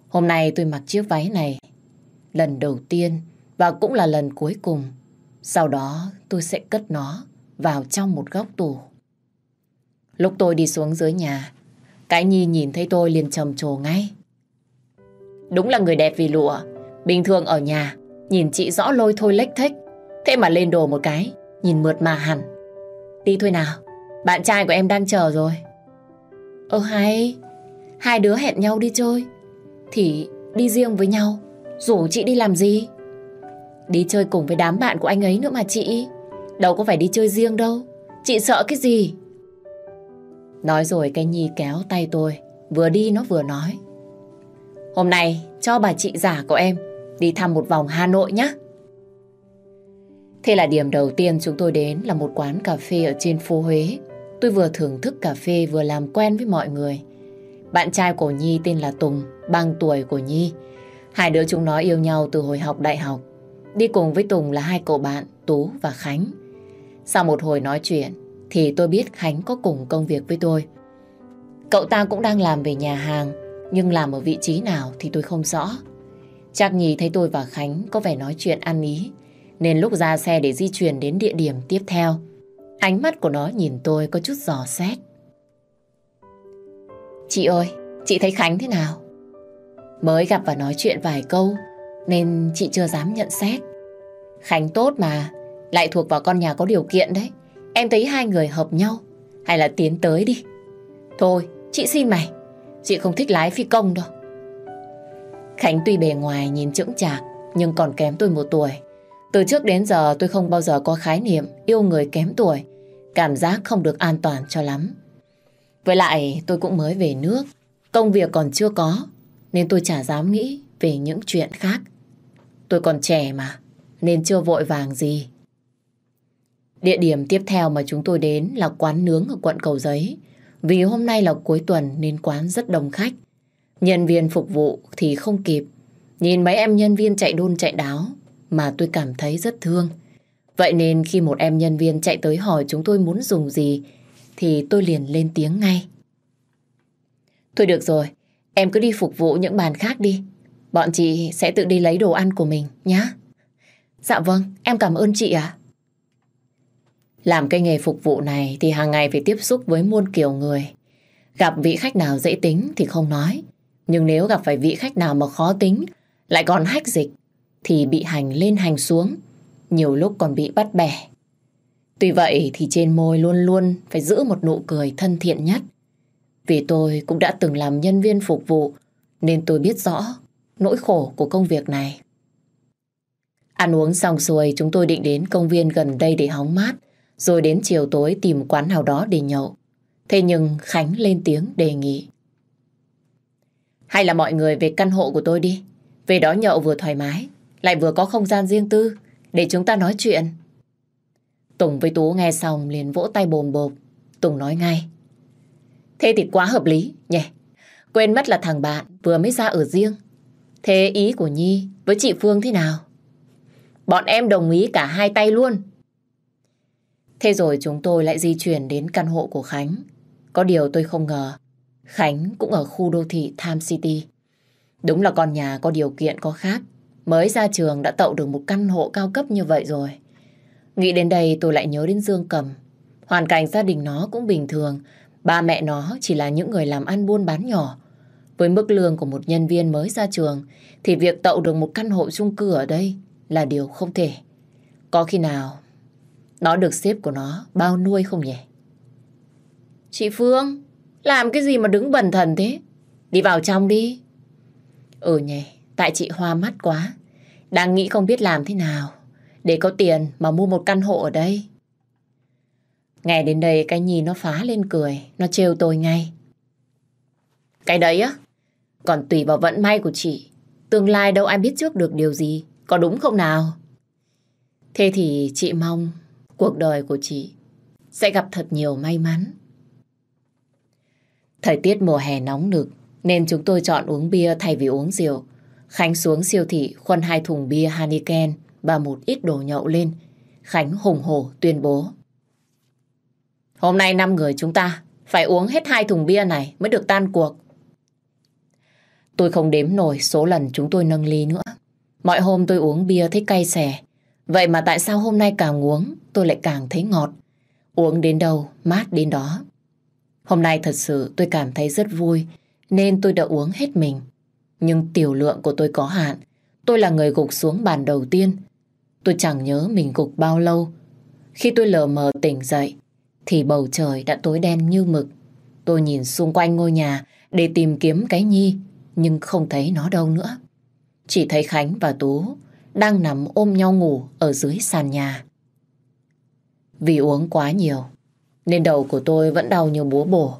Hôm nay tôi mặc chiếc váy này lần đầu tiên và cũng là lần cuối cùng Sau đó tôi sẽ cất nó vào trong một góc tủ. Lúc tôi đi xuống dưới nhà, cái Nhi nhìn thấy tôi liền trầm trồ ngay. Đúng là người đẹp vì lụa. Bình thường ở nhà, nhìn chị rõ lôi thôi lếch thếch. Thế mà lên đồ một cái, nhìn mượt mà hẳn. Đi thôi nào, bạn trai của em đang chờ rồi. Ơ hay, hai đứa hẹn nhau đi chơi. Thì đi riêng với nhau, rủ chị đi làm gì? Đi chơi cùng với đám bạn của anh ấy nữa mà chị. Đâu có phải đi chơi riêng đâu. Chị sợ cái gì? Nói rồi cái Nhi kéo tay tôi. Vừa đi nó vừa nói. Hôm nay cho bà chị giả của em đi thăm một vòng Hà Nội nhé. Thế là điểm đầu tiên chúng tôi đến là một quán cà phê ở trên phố Huế. Tôi vừa thưởng thức cà phê vừa làm quen với mọi người. Bạn trai của Nhi tên là Tùng, bằng tuổi của Nhi. Hai đứa chúng nó yêu nhau từ hồi học đại học. Đi cùng với Tùng là hai cậu bạn Tú và Khánh. Sau một hồi nói chuyện thì tôi biết Khánh có cùng công việc với tôi. Cậu ta cũng đang làm về nhà hàng nhưng làm ở vị trí nào thì tôi không rõ. Chắc nhì thấy tôi và Khánh có vẻ nói chuyện ăn ý nên lúc ra xe để di chuyển đến địa điểm tiếp theo ánh mắt của nó nhìn tôi có chút giò xét. Chị ơi, chị thấy Khánh thế nào? Mới gặp và nói chuyện vài câu nên chị chưa dám nhận xét. Khánh tốt mà, lại thuộc vào con nhà có điều kiện đấy. Em thấy hai người hợp nhau, hay là tiến tới đi. Thôi, chị xin mày, chị không thích lái phi công đâu. Khánh tuy bề ngoài nhìn chững chạc, nhưng còn kém tôi một tuổi. Từ trước đến giờ tôi không bao giờ có khái niệm yêu người kém tuổi. Cảm giác không được an toàn cho lắm. Với lại tôi cũng mới về nước, công việc còn chưa có, nên tôi chả dám nghĩ về những chuyện khác. Tôi còn trẻ mà, nên chưa vội vàng gì. Địa điểm tiếp theo mà chúng tôi đến là quán nướng ở quận Cầu Giấy. Vì hôm nay là cuối tuần nên quán rất đông khách. Nhân viên phục vụ thì không kịp. Nhìn mấy em nhân viên chạy đôn chạy đáo mà tôi cảm thấy rất thương. Vậy nên khi một em nhân viên chạy tới hỏi chúng tôi muốn dùng gì thì tôi liền lên tiếng ngay. Thôi được rồi, em cứ đi phục vụ những bàn khác đi. Bọn chị sẽ tự đi lấy đồ ăn của mình nhé. Dạ vâng, em cảm ơn chị ạ. Làm cái nghề phục vụ này thì hàng ngày phải tiếp xúc với muôn kiểu người. Gặp vị khách nào dễ tính thì không nói. Nhưng nếu gặp phải vị khách nào mà khó tính, lại còn hách dịch, thì bị hành lên hành xuống, nhiều lúc còn bị bắt bẻ. Tuy vậy thì trên môi luôn luôn phải giữ một nụ cười thân thiện nhất. Vì tôi cũng đã từng làm nhân viên phục vụ, nên tôi biết rõ nỗi khổ của công việc này. Ăn uống xong xuôi chúng tôi định đến công viên gần đây để hóng mát, rồi đến chiều tối tìm quán nào đó để nhậu. Thế nhưng Khánh lên tiếng đề nghị. Hay là mọi người về căn hộ của tôi đi. Về đó nhậu vừa thoải mái, lại vừa có không gian riêng tư để chúng ta nói chuyện. Tùng với Tú nghe xong liền vỗ tay bồm bộp. Tùng nói ngay. Thế thì quá hợp lý nhỉ. Quên mất là thằng bạn vừa mới ra ở riêng. Thế ý của Nhi với chị Phương thế nào? Bọn em đồng ý cả hai tay luôn. Thế rồi chúng tôi lại di chuyển đến căn hộ của Khánh. Có điều tôi không ngờ, Khánh cũng ở khu đô thị Tham City. Đúng là con nhà có điều kiện có khác. Mới ra trường đã tậu được một căn hộ cao cấp như vậy rồi. Nghĩ đến đây tôi lại nhớ đến Dương Cầm. Hoàn cảnh gia đình nó cũng bình thường. Ba mẹ nó chỉ là những người làm ăn buôn bán nhỏ. Với mức lương của một nhân viên mới ra trường, thì việc tậu được một căn hộ chung cư ở đây là điều không thể. Có khi nào nó được sếp của nó bao nuôi không nhỉ? Chị Phương, làm cái gì mà đứng bần thần thế? Đi vào trong đi. Ừ nhỉ, tại chị hoa mắt quá. Đang nghĩ không biết làm thế nào để có tiền mà mua một căn hộ ở đây. Nghe đến đây cái nhìn nó phá lên cười, nó trêu tôi ngay. Cái đấy á, còn tùy vào vận may của chị. Tương lai đâu ai biết trước được điều gì, có đúng không nào? Thế thì chị mong cuộc đời của chị sẽ gặp thật nhiều may mắn. Thời tiết mùa hè nóng nực nên chúng tôi chọn uống bia thay vì uống rượu. Khánh xuống siêu thị khuân hai thùng bia Heineken và một ít đồ nhậu lên. Khánh hùng hổ tuyên bố. Hôm nay năm người chúng ta phải uống hết hai thùng bia này mới được tan cuộc. Tôi không đếm nổi số lần chúng tôi nâng ly nữa. Mọi hôm tôi uống bia thấy cay xè. Vậy mà tại sao hôm nay càng uống tôi lại càng thấy ngọt. Uống đến đâu, mát đến đó. Hôm nay thật sự tôi cảm thấy rất vui nên tôi đã uống hết mình. Nhưng tiểu lượng của tôi có hạn. Tôi là người gục xuống bàn đầu tiên. Tôi chẳng nhớ mình gục bao lâu. Khi tôi lờ mờ tỉnh dậy thì bầu trời đã tối đen như mực. Tôi nhìn xung quanh ngôi nhà để tìm kiếm cái Nhi nhưng không thấy nó đâu nữa. Chỉ thấy Khánh và Tú đang nằm ôm nhau ngủ ở dưới sàn nhà. Vì uống quá nhiều, nên đầu của tôi vẫn đau như búa bổ.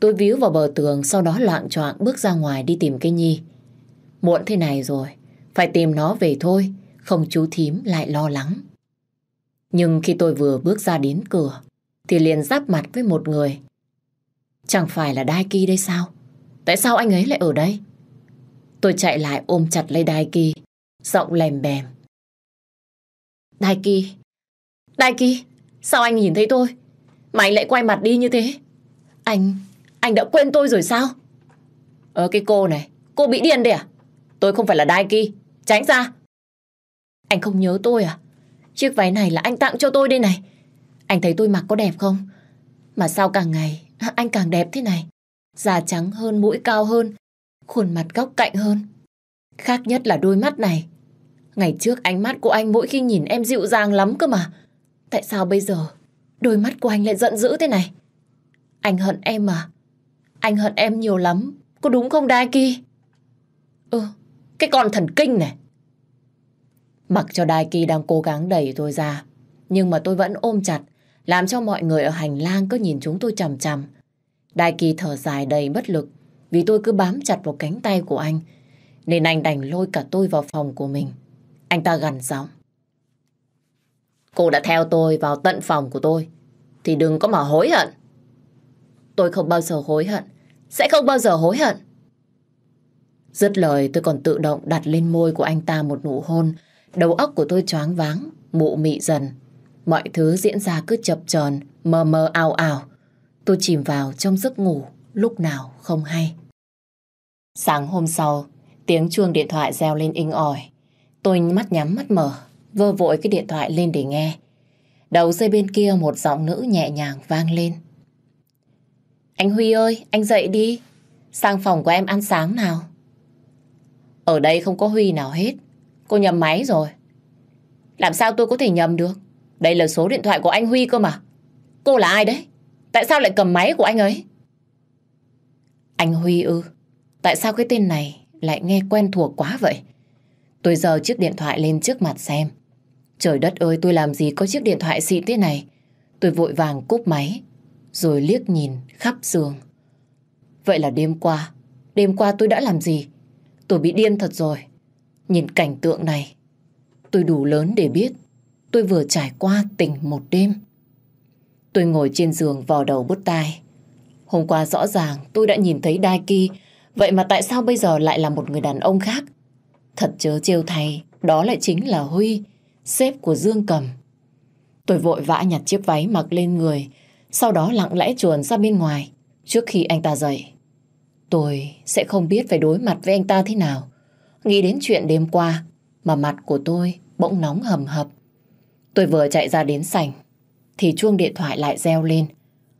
Tôi víu vào bờ tường, sau đó loạn choạng bước ra ngoài đi tìm cái Nhi. Muộn thế này rồi, phải tìm nó về thôi, không chú thím lại lo lắng. Nhưng khi tôi vừa bước ra đến cửa, thì liền giáp mặt với một người. Chẳng phải là Đai Kỳ đây sao? Tại sao anh ấy lại ở đây? Tôi chạy lại ôm chặt lấy Đai Kỳ, giọng lèm bèm. Đai Kỳ, Đai Kỳ, sao anh nhìn thấy tôi? Mà anh lại quay mặt đi như thế? Anh, anh đã quên tôi rồi sao? Ờ cái cô này, cô bị điên đấy à? Tôi không phải là Đai Kỳ, tránh ra. Anh không nhớ tôi à? Chiếc váy này là anh tặng cho tôi đây này. Anh thấy tôi mặc có đẹp không? Mà sao càng ngày anh càng đẹp thế này? Da trắng hơn, mũi cao hơn, khuôn mặt góc cạnh hơn. Khác nhất là đôi mắt này. Ngày trước ánh mắt của anh mỗi khi nhìn em dịu dàng lắm cơ mà. Tại sao bây giờ đôi mắt của anh lại giận dữ thế này? Anh hận em mà. Anh hận em nhiều lắm. Có đúng không Đai Ki? Ừ, cái con thần kinh này. Mặc cho Đai Ki đang cố gắng đẩy tôi ra. Nhưng mà tôi vẫn ôm chặt. Làm cho mọi người ở hành lang cứ nhìn chúng tôi chằm chằm. Đai Ki thở dài đầy bất lực. Vì tôi cứ bám chặt vào cánh tay của anh. Nên anh đành lôi cả tôi vào phòng của mình. Anh ta gằn giọng. Cô đã theo tôi vào tận phòng của tôi. Thì đừng có mà hối hận. Tôi không bao giờ hối hận. Sẽ không bao giờ hối hận. Dứt lời tôi còn tự động đặt lên môi của anh ta một nụ hôn. Đầu óc của tôi choáng váng, mụ mị dần. Mọi thứ diễn ra cứ chập chờn, mờ mờ ảo ảo. Tôi chìm vào trong giấc ngủ lúc nào không hay. Sáng hôm sau, tiếng chuông điện thoại reo lên inh ỏi. Tôi mắt nhắm mắt mở, vơ vội cái điện thoại lên để nghe. Đầu dây bên kia một giọng nữ nhẹ nhàng vang lên. Anh Huy ơi, anh dậy đi. Sang phòng của em ăn sáng nào. Ở đây không có Huy nào hết. Cô nhầm máy rồi. Làm sao tôi có thể nhầm được? Đây là số điện thoại của anh Huy cơ mà. Cô là ai đấy? Tại sao lại cầm máy của anh ấy? Anh Huy ư? Tại sao cái tên này lại nghe quen thuộc quá vậy? Tôi giờ chiếc điện thoại lên trước mặt xem. Trời đất ơi tôi làm gì có chiếc điện thoại xịn thế này. Tôi vội vàng cúp máy, rồi liếc nhìn khắp giường. Vậy là đêm qua, đêm qua tôi đã làm gì? Tôi bị điên thật rồi. Nhìn cảnh tượng này, tôi đủ lớn để biết tôi vừa trải qua tình một đêm. Tôi ngồi trên giường vò đầu bứt tai. Hôm qua rõ ràng tôi đã nhìn thấy Đai Ki, vậy mà tại sao bây giờ lại là một người đàn ông khác? Thật chớ trêu thay, đó lại chính là Huy, sếp của Dương Cầm. Tôi vội vã nhặt chiếc váy mặc lên người, sau đó lặng lẽ chuồn ra bên ngoài trước khi anh ta dậy. Tôi sẽ không biết phải đối mặt với anh ta thế nào. Nghĩ đến chuyện đêm qua mà mặt của tôi bỗng nóng hầm hập. Tôi vừa chạy ra đến sảnh thì chuông điện thoại lại reo lên.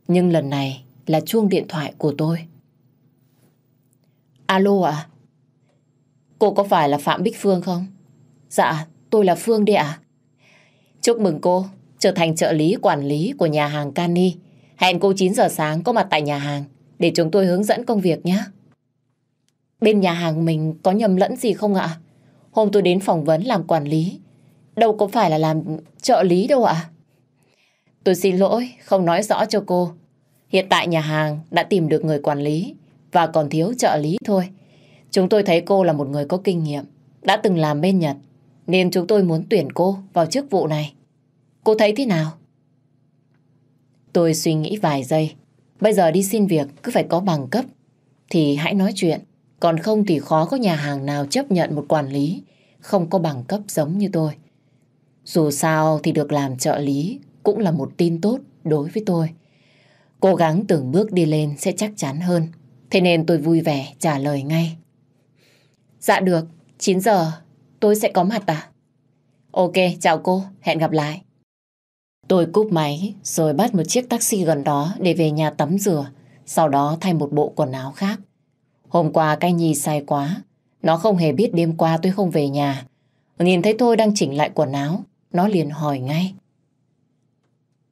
Nhưng lần này là chuông điện thoại của tôi. Alo ạ? Cô có phải là Phạm Bích Phương không? Dạ, tôi là Phương đi ạ. Chúc mừng cô trở thành trợ lý quản lý của nhà hàng Cani. Hẹn cô 9 giờ sáng có mặt tại nhà hàng để chúng tôi hướng dẫn công việc nhé. Bên nhà hàng mình có nhầm lẫn gì không ạ? Hôm tôi đến phỏng vấn làm quản lý. Đâu có phải là làm trợ lý đâu ạ. Tôi xin lỗi, không nói rõ cho cô. Hiện tại nhà hàng đã tìm được người quản lý và còn thiếu trợ lý thôi. Chúng tôi thấy cô là một người có kinh nghiệm, đã từng làm bên Nhật, nên chúng tôi muốn tuyển cô vào chức vụ này. Cô thấy thế nào? Tôi suy nghĩ vài giây. Bây giờ đi xin việc cứ phải có bằng cấp. Thì hãy nói chuyện. Còn không thì khó có nhà hàng nào chấp nhận một quản lý không có bằng cấp giống như tôi. Dù sao thì được làm trợ lý cũng là một tin tốt đối với tôi. Cố gắng từng bước đi lên sẽ chắc chắn hơn. Thế nên tôi vui vẻ trả lời ngay. Dạ được, 9 giờ tôi sẽ có mặt à? Ok, chào cô, hẹn gặp lại. Tôi cúp máy rồi bắt một chiếc taxi gần đó để về nhà tắm rửa, sau đó thay một bộ quần áo khác. Hôm qua cái nhi sai quá, nó không hề biết đêm qua tôi không về nhà. Nhìn thấy tôi đang chỉnh lại quần áo, nó liền hỏi ngay.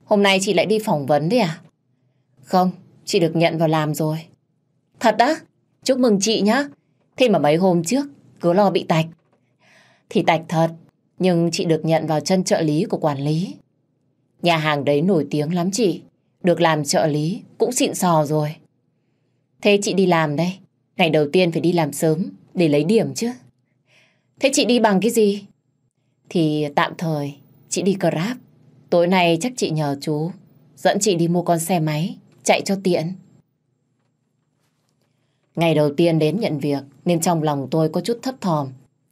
Hôm nay chị lại đi phỏng vấn đấy à? Không, chị được nhận vào làm rồi. Thật á? Chúc mừng chị nhá. Thế mà mấy hôm trước cứ lo bị tạch. Thì tạch thật, nhưng chị được nhận vào chân trợ lý của quản lý. Nhà hàng đấy nổi tiếng lắm chị. Được làm trợ lý cũng xịn sò rồi. Thế chị đi làm đây. Ngày đầu tiên phải đi làm sớm để lấy điểm chứ. Thế chị đi bằng cái gì? Thì tạm thời chị đi Grab. Tối nay chắc chị nhờ chú dẫn chị đi mua con xe máy chạy cho tiện. Ngày đầu tiên đến nhận việc nên trong lòng tôi có chút thấp thòm.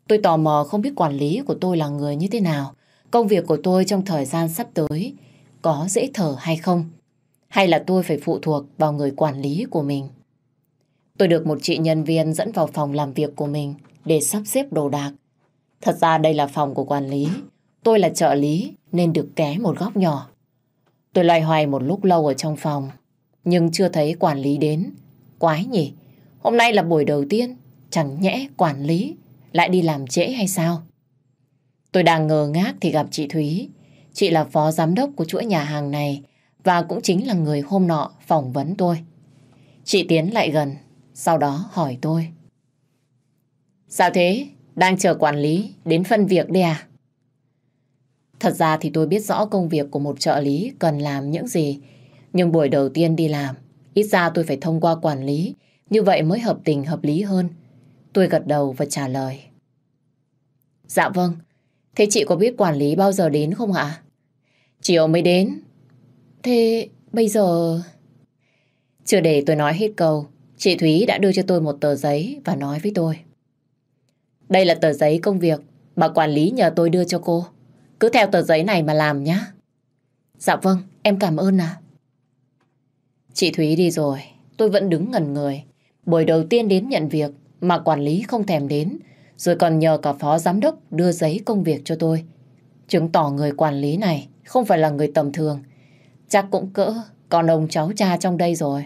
Tôi tò mò không biết quản lý của tôi là người như thế nào. Công việc của tôi trong thời gian sắp tới có dễ thở hay không? Hay là tôi phải phụ thuộc vào người quản lý của mình? Tôi được một chị nhân viên dẫn vào phòng làm việc của mình để sắp xếp đồ đạc. Thật ra đây là phòng của quản lý. Tôi là trợ lý nên được ké một góc nhỏ. Tôi loay hoay một lúc lâu ở trong phòng, nhưng chưa thấy quản lý đến. Quái nhỉ? Hôm nay là buổi đầu tiên, chẳng nhẽ quản lý lại đi làm trễ hay sao? Tôi đang ngờ ngác thì gặp chị Thúy. Chị là phó giám đốc của chuỗi nhà hàng này và cũng chính là người hôm nọ phỏng vấn tôi. Chị tiến lại gần, sau đó hỏi tôi. Sao thế? Đang chờ quản lý đến phân việc đi à? Thật ra thì tôi biết rõ công việc của một trợ lý cần làm những gì. Nhưng buổi đầu tiên đi làm, ít ra tôi phải thông qua quản lý. Như vậy mới hợp tình hợp lý hơn. Tôi gật đầu và trả lời. Dạ vâng. Thế chị có biết quản lý bao giờ đến không ạ? Chiều mới đến. Thế bây giờ... Chưa để tôi nói hết câu, chị Thúy đã đưa cho tôi một tờ giấy và nói với tôi. Đây là tờ giấy công việc mà quản lý nhờ tôi đưa cho cô. Cứ theo tờ giấy này mà làm nhé. Dạ vâng, em cảm ơn ạ. Chị Thúy đi rồi, tôi vẫn đứng ngẩn người. Buổi đầu tiên đến nhận việc mà quản lý không thèm đến, rồi còn nhờ cả phó giám đốc đưa giấy công việc cho tôi. Chứng tỏ người quản lý này không phải là người tầm thường. Chắc cũng cỡ còn ông cháu cha trong đây rồi.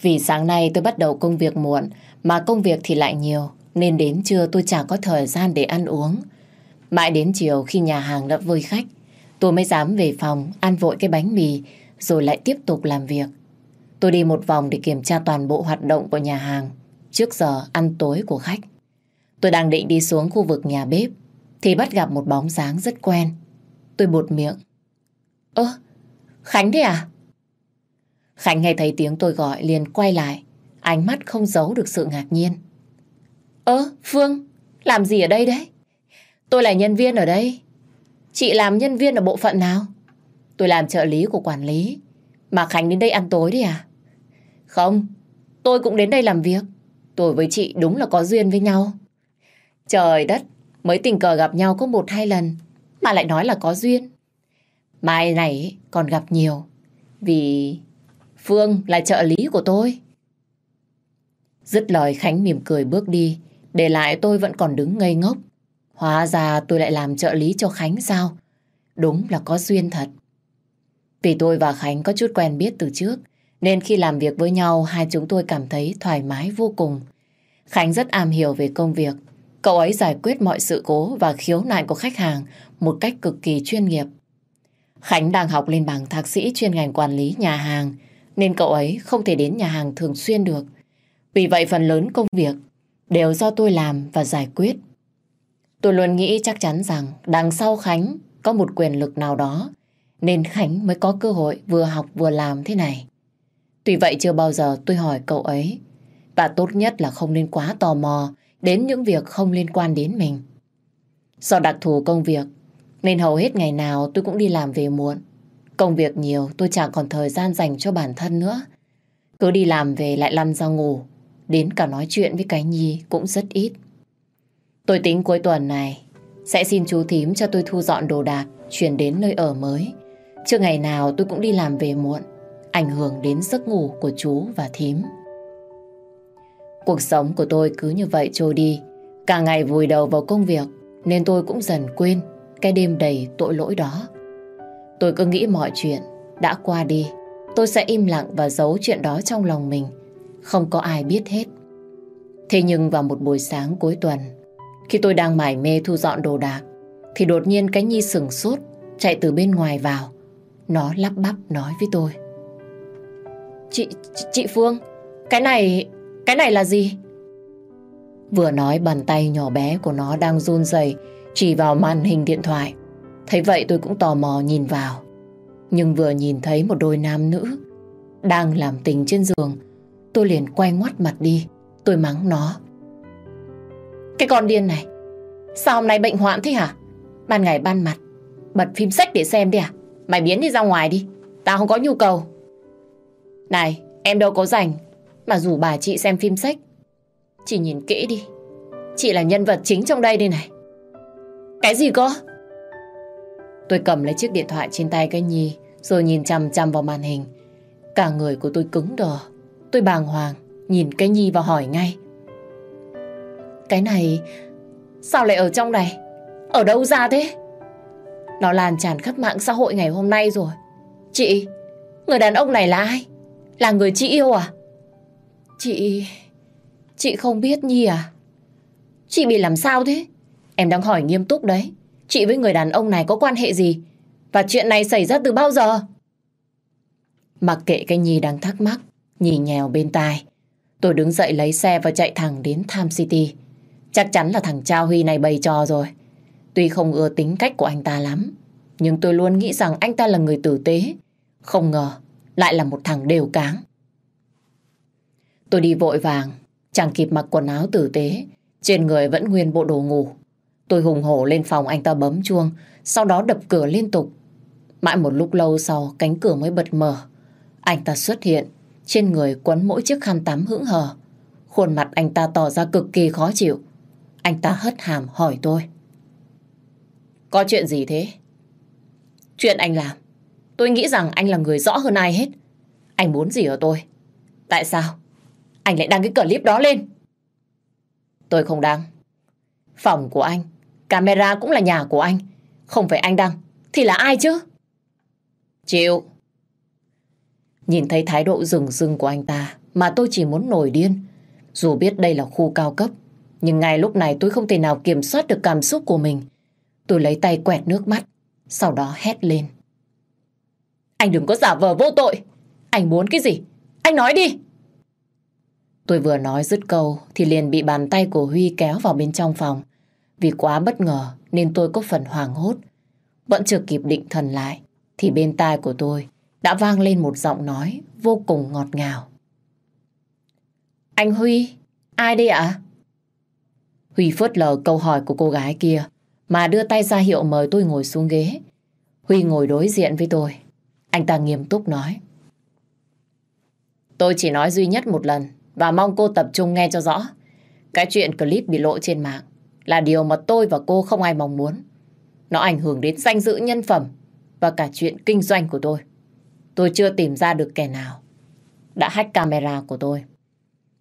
Vì sáng nay tôi bắt đầu công việc muộn, mà công việc thì lại nhiều, nên đến trưa tôi chẳng có thời gian để ăn uống. Mãi đến chiều khi nhà hàng đã vơi khách, tôi mới dám về phòng ăn vội cái bánh mì rồi lại tiếp tục làm việc. Tôi đi một vòng để kiểm tra toàn bộ hoạt động của nhà hàng trước giờ ăn tối của khách. Tôi đang định đi xuống khu vực nhà bếp thì bắt gặp một bóng dáng rất quen. Tôi bột miệng. Ơ, Khánh thế à? Khánh nghe thấy tiếng tôi gọi liền quay lại. Ánh mắt không giấu được sự ngạc nhiên. Ơ, Phương, làm gì ở đây đấy? Tôi là nhân viên ở đây. Chị làm nhân viên ở bộ phận nào? Tôi làm trợ lý của quản lý. Mà Khánh đến đây ăn tối đấy à? Không, tôi cũng đến đây làm việc. Tôi với chị đúng là có duyên với nhau. Trời đất, mới tình cờ gặp nhau có một hai lần mà lại nói là có duyên. Mai này còn gặp nhiều vì Phương là trợ lý của tôi. Dứt lời Khánh mỉm cười bước đi để lại tôi vẫn còn đứng ngây ngốc. Hóa ra tôi lại làm trợ lý cho Khánh sao? Đúng là có duyên thật. Vì tôi và Khánh có chút quen biết từ trước nên khi làm việc với nhau hai chúng tôi cảm thấy thoải mái vô cùng. Khánh rất am hiểu về công việc Cậu ấy giải quyết mọi sự cố và khiếu nại của khách hàng một cách cực kỳ chuyên nghiệp. Khánh đang học lên bằng thạc sĩ chuyên ngành quản lý nhà hàng, nên cậu ấy không thể đến nhà hàng thường xuyên được. Vì vậy phần lớn công việc đều do tôi làm và giải quyết. Tôi luôn nghĩ chắc chắn rằng đằng sau Khánh có một quyền lực nào đó, nên Khánh mới có cơ hội vừa học vừa làm thế này. Tuy vậy chưa bao giờ tôi hỏi cậu ấy, và tốt nhất là không nên quá tò mò đến những việc không liên quan đến mình. Do đặc thù công việc, nên hầu hết ngày nào tôi cũng đi làm về muộn. Công việc nhiều, tôi chẳng còn thời gian dành cho bản thân nữa. Cứ đi làm về lại lăn ra ngủ, đến cả nói chuyện với cái Nhi cũng rất ít. Tôi tính cuối tuần này sẽ xin chú thím cho tôi thu dọn đồ đạc, chuyển đến nơi ở mới. trước ngày nào tôi cũng đi làm về muộn, ảnh hưởng đến giấc ngủ của chú và thím. Cuộc sống của tôi cứ như vậy trôi đi. Cả ngày vùi đầu vào công việc, nên tôi cũng dần quên cái đêm đầy tội lỗi đó. Tôi cứ nghĩ mọi chuyện đã qua đi. Tôi sẽ im lặng và giấu chuyện đó trong lòng mình. Không có ai biết hết. Thế nhưng vào một buổi sáng cuối tuần, khi tôi đang mải mê thu dọn đồ đạc, thì đột nhiên cái Nhi sừng sốt, chạy từ bên ngoài vào. Nó lắp bắp nói với tôi. Chị, chị Phương, cái này, cái này là gì? Vừa nói bàn tay nhỏ bé của nó đang run rẩy chỉ vào màn hình điện thoại. Thấy vậy tôi cũng tò mò nhìn vào. Nhưng vừa nhìn thấy một đôi nam nữ đang làm tình trên giường, tôi liền quay ngoắt mặt đi. Tôi mắng nó. Cái con điên này, sao hôm nay bệnh hoạn thế hả? Ban ngày ban mặt, bật phim sách để xem đi à? Mày biến đi ra ngoài đi, tao không có nhu cầu. Này, em đâu có rảnh mà rủ bà chị xem phim sách. Chị nhìn kỹ đi, chị là nhân vật chính trong đây đây này. Cái gì cơ? Tôi cầm lấy chiếc điện thoại trên tay cái Nhi rồi nhìn chằm chằm vào màn hình. Cả người của tôi cứng đờ. Tôi bàng hoàng, nhìn cái Nhi và hỏi ngay. Cái này, sao lại ở trong này? Ở đâu ra thế? Nó lan tràn khắp mạng xã hội ngày hôm nay rồi. Chị, người đàn ông này là ai? Là người chị yêu à? Chị... Chị không biết Nhi à? Chị bị làm sao thế? Em đang hỏi nghiêm túc đấy. Chị với người đàn ông này có quan hệ gì? Và chuyện này xảy ra từ bao giờ? Mặc kệ cái Nhi đang thắc mắc, nhì nhèo bên tai. Tôi đứng dậy lấy xe và chạy thẳng đến Tham City. Chắc chắn là thằng Trao Huy này bày trò rồi. Tuy không ưa tính cách của anh ta lắm, nhưng tôi luôn nghĩ rằng anh ta là người tử tế. Không ngờ, lại là một thằng đều cáng. Tôi đi vội vàng, chẳng kịp mặc quần áo tử tế, trên người vẫn nguyên bộ đồ ngủ. Tôi hùng hổ lên phòng anh ta bấm chuông, sau đó đập cửa liên tục. Mãi một lúc lâu sau, cánh cửa mới bật mở. Anh ta xuất hiện, trên người quấn mỗi chiếc khăn tắm hững hờ. Khuôn mặt anh ta tỏ ra cực kỳ khó chịu. Anh ta hất hàm hỏi tôi. Có chuyện gì thế? Chuyện anh làm. Tôi nghĩ rằng anh là người rõ hơn ai hết. Anh muốn gì ở tôi? Tại sao? Anh lại đăng cái clip đó lên. Tôi không đăng. Phòng của anh, camera cũng là nhà của anh. Không phải anh đăng, thì là ai chứ? Chịu. Nhìn thấy thái độ rừng rưng của anh ta mà tôi chỉ muốn nổi điên. Dù biết đây là khu cao cấp, nhưng ngay lúc này tôi không thể nào kiểm soát được cảm xúc của mình. Tôi lấy tay quẹt nước mắt, sau đó hét lên. Anh đừng có giả vờ vô tội. Anh muốn cái gì? Anh nói đi. Tôi vừa nói dứt câu thì liền bị bàn tay của Huy kéo vào bên trong phòng. Vì quá bất ngờ nên tôi có phần hoảng hốt. Vẫn chưa kịp định thần lại thì bên tai của tôi đã vang lên một giọng nói vô cùng ngọt ngào. Anh Huy, ai đây ạ? Huy phớt lờ câu hỏi của cô gái kia mà đưa tay ra hiệu mời tôi ngồi xuống ghế. Huy ngồi đối diện với tôi. Anh ta nghiêm túc nói. Tôi chỉ nói duy nhất một lần và mong cô tập trung nghe cho rõ. Cái chuyện clip bị lộ trên mạng là điều mà tôi và cô không ai mong muốn. Nó ảnh hưởng đến danh dự nhân phẩm và cả chuyện kinh doanh của tôi. Tôi chưa tìm ra được kẻ nào đã hack camera của tôi.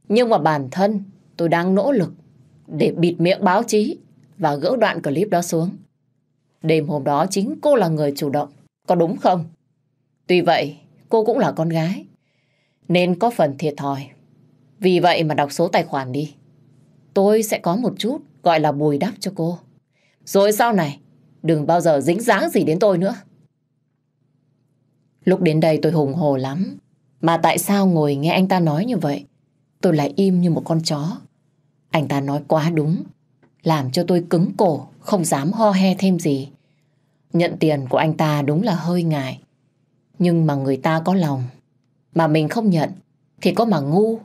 Nhưng mà bản thân tôi đang nỗ lực để bịt miệng báo chí và gỡ đoạn clip đó xuống. Đêm hôm đó chính cô là người chủ động, có đúng không? Tuy vậy, cô cũng là con gái, nên có phần thiệt thòi. Vì vậy mà đọc số tài khoản đi. Tôi sẽ có một chút gọi là bùi đắp cho cô. Rồi sau này, đừng bao giờ dính dáng gì đến tôi nữa. Lúc đến đây tôi hùng hồ lắm. Mà tại sao ngồi nghe anh ta nói như vậy? Tôi lại im như một con chó. Anh ta nói quá đúng. Làm cho tôi cứng cổ, không dám ho he thêm gì. Nhận tiền của anh ta đúng là hơi ngại. Nhưng mà người ta có lòng. Mà mình không nhận, thì có mà ngu.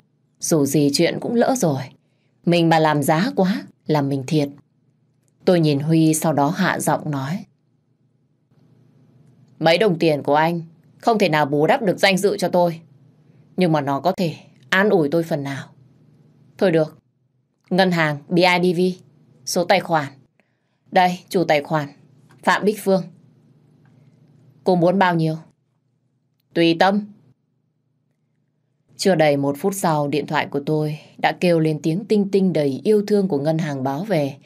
Dù gì chuyện cũng lỡ rồi. Mình mà làm giá quá là mình thiệt. Tôi nhìn Huy sau đó hạ giọng nói. Mấy đồng tiền của anh không thể nào bù đắp được danh dự cho tôi. Nhưng mà nó có thể an ủi tôi phần nào. Thôi được. Ngân hàng BIDV. Số tài khoản. Đây, chủ tài khoản. Phạm Bích Phương. Cô muốn bao nhiêu? Tùy tâm. Chưa đầy một phút sau, điện thoại của tôi đã kêu lên tiếng tinh tinh đầy yêu thương của ngân hàng báo về.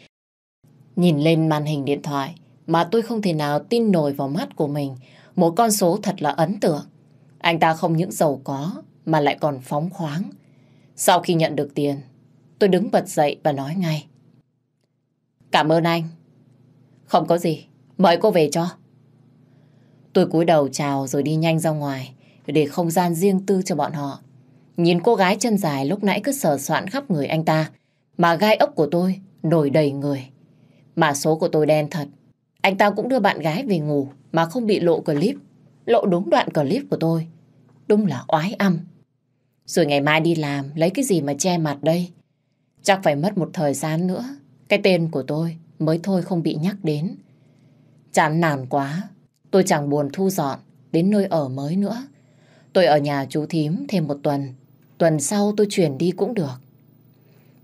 Nhìn lên màn hình điện thoại mà tôi không thể nào tin nổi vào mắt của mình. Một con số thật là ấn tượng. Anh ta không những giàu có mà lại còn phóng khoáng. Sau khi nhận được tiền, tôi đứng bật dậy và nói ngay. Cảm ơn anh. Không có gì, mời cô về cho. Tôi cúi đầu chào rồi đi nhanh ra ngoài để không gian riêng tư cho bọn họ. Nhìn cô gái chân dài lúc nãy cứ sờ soạn khắp người anh ta, mà gai ốc của tôi nổi đầy người. Mà số của tôi đen thật. Anh ta cũng đưa bạn gái về ngủ mà không bị lộ clip. Lộ đúng đoạn clip của tôi. Đúng là oái âm. Rồi ngày mai đi làm, lấy cái gì mà che mặt đây? Chắc phải mất một thời gian nữa. Cái tên của tôi mới thôi không bị nhắc đến. Chán nản quá. Tôi chẳng buồn thu dọn đến nơi ở mới nữa. Tôi ở nhà chú thím thêm một tuần. Tuần sau tôi chuyển đi cũng được.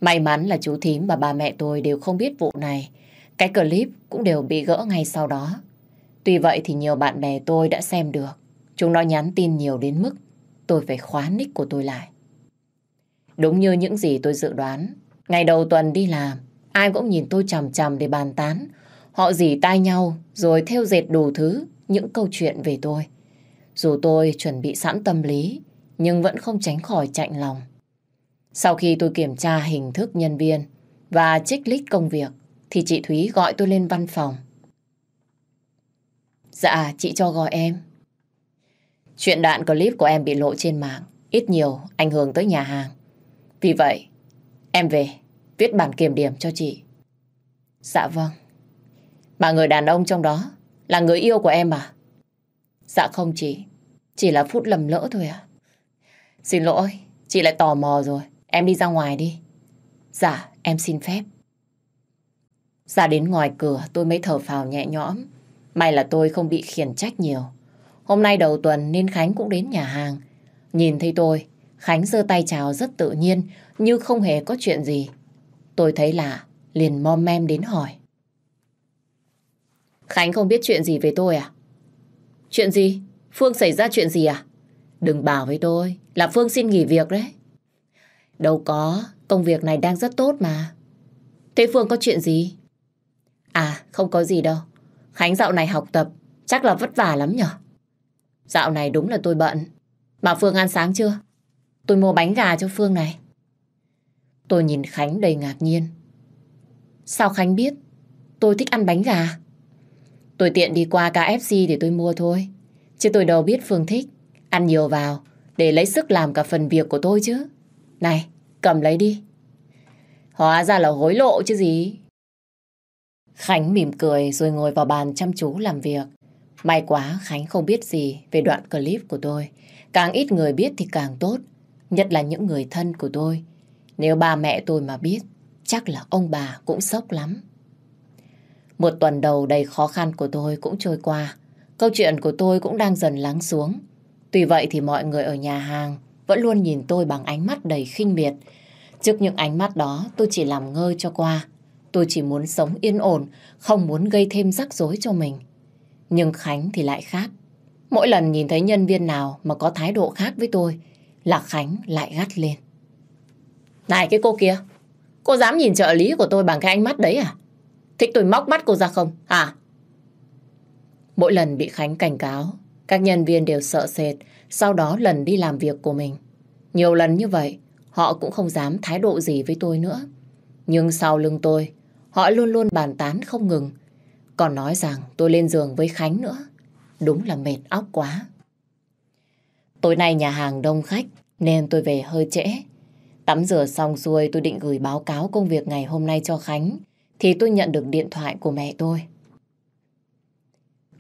May mắn là chú thím và bà mẹ tôi đều không biết vụ này. Cái clip cũng đều bị gỡ ngay sau đó. Tuy vậy thì nhiều bạn bè tôi đã xem được. Chúng nó nhắn tin nhiều đến mức tôi phải khóa nick của tôi lại. Đúng như những gì tôi dự đoán, ngày đầu tuần đi làm, ai cũng nhìn tôi chằm chằm để bàn tán. Họ dì tai nhau rồi theo dệt đủ thứ, những câu chuyện về tôi. Dù tôi chuẩn bị sẵn tâm lý, nhưng vẫn không tránh khỏi chạnh lòng. Sau khi tôi kiểm tra hình thức nhân viên và checklist công việc, thì chị Thúy gọi tôi lên văn phòng. Dạ, chị cho gọi em. Chuyện đoạn clip của em bị lộ trên mạng, ít nhiều ảnh hưởng tới nhà hàng. Vì vậy, em về, viết bản kiểm điểm cho chị. Dạ vâng. Mà người đàn ông trong đó là người yêu của em à? Dạ không chị, chỉ là phút lầm lỡ thôi à. Xin lỗi, chị lại tò mò rồi, em đi ra ngoài đi. Dạ, em xin phép. Ra đến ngoài cửa tôi mới thở phào nhẹ nhõm. May là tôi không bị khiển trách nhiều. Hôm nay đầu tuần nên Khánh cũng đến nhà hàng. Nhìn thấy tôi, Khánh giơ tay chào rất tự nhiên như không hề có chuyện gì. Tôi thấy lạ, liền mom mem đến hỏi. Khánh không biết chuyện gì về tôi à? Chuyện gì? Phương xảy ra chuyện gì à? Đừng bảo với tôi là Phương xin nghỉ việc đấy. Đâu có, công việc này đang rất tốt mà. Thế Phương có chuyện gì? À, không có gì đâu. Khánh dạo này học tập, chắc là vất vả lắm nhở? Dạo này đúng là tôi bận. Mà Phương ăn sáng chưa? Tôi mua bánh gà cho Phương này. Tôi nhìn Khánh đầy ngạc nhiên. Sao Khánh biết? Tôi thích ăn bánh gà. Tôi tiện đi qua KFC để tôi mua thôi. Chứ tôi đâu biết Phương thích. Ăn nhiều vào để lấy sức làm cả phần việc của tôi chứ. Này, cầm lấy đi. Hóa ra là hối lộ chứ gì. Khánh mỉm cười rồi ngồi vào bàn chăm chú làm việc. May quá Khánh không biết gì về đoạn clip của tôi. Càng ít người biết thì càng tốt. Nhất là những người thân của tôi. Nếu ba mẹ tôi mà biết, chắc là ông bà cũng sốc lắm. Một tuần đầu đầy khó khăn của tôi cũng trôi qua. Câu chuyện của tôi cũng đang dần lắng xuống. Tuy vậy thì mọi người ở nhà hàng vẫn luôn nhìn tôi bằng ánh mắt đầy khinh miệt. Trước những ánh mắt đó tôi chỉ làm ngơ cho qua. Tôi chỉ muốn sống yên ổn, không muốn gây thêm rắc rối cho mình. Nhưng Khánh thì lại khác. Mỗi lần nhìn thấy nhân viên nào mà có thái độ khác với tôi, là Khánh lại gắt lên. Này cái cô kia, cô dám nhìn trợ lý của tôi bằng cái ánh mắt đấy à? Thích tôi móc mắt cô ra không? À? Mỗi lần bị Khánh cảnh cáo, các nhân viên đều sợ sệt, sau đó lần đi làm việc của mình. Nhiều lần như vậy, họ cũng không dám thái độ gì với tôi nữa. Nhưng sau lưng tôi, họ luôn luôn bàn tán không ngừng. Còn nói rằng tôi lên giường với Khánh nữa. Đúng là mệt óc quá. Tối nay nhà hàng đông khách nên tôi về hơi trễ. Tắm rửa xong xuôi tôi định gửi báo cáo công việc ngày hôm nay cho Khánh thì tôi nhận được điện thoại của mẹ tôi.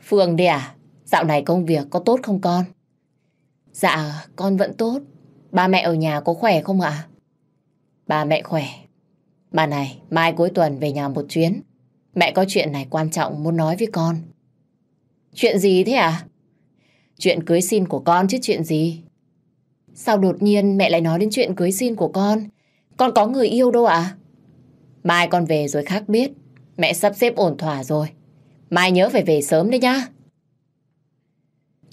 Phương đi à? Dạo này công việc có tốt không con? Dạ, con vẫn tốt. Ba mẹ ở nhà có khỏe không ạ? Ba mẹ khỏe. Bà này, mai cuối tuần về nhà một chuyến. Mẹ có chuyện này quan trọng muốn nói với con. Chuyện gì thế à? Chuyện cưới xin của con chứ chuyện gì? Sao đột nhiên mẹ lại nói đến chuyện cưới xin của con? Con có người yêu đâu ạ? À? Mai con về rồi khác biết. Mẹ sắp xếp ổn thỏa rồi. Mai nhớ phải về sớm đấy nhá.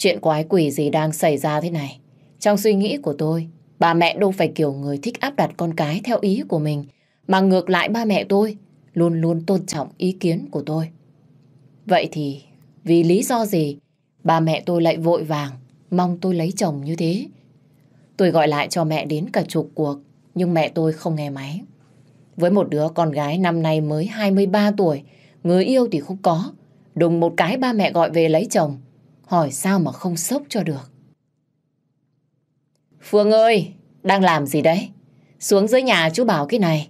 Chuyện quái quỷ gì đang xảy ra thế này? Trong suy nghĩ của tôi, ba mẹ đâu phải kiểu người thích áp đặt con cái theo ý của mình, mà ngược lại ba mẹ tôi luôn luôn tôn trọng ý kiến của tôi. Vậy thì vì lý do gì ba mẹ tôi lại vội vàng mong tôi lấy chồng như thế? Tôi gọi lại cho mẹ đến cả chục cuộc nhưng mẹ tôi không nghe máy. Với một đứa con gái năm nay mới 23 tuổi, người yêu thì không có. Đùng một cái ba mẹ gọi về lấy chồng. Hỏi sao mà không sốc cho được. Phương ơi, đang làm gì đấy? Xuống dưới nhà chú bảo cái này.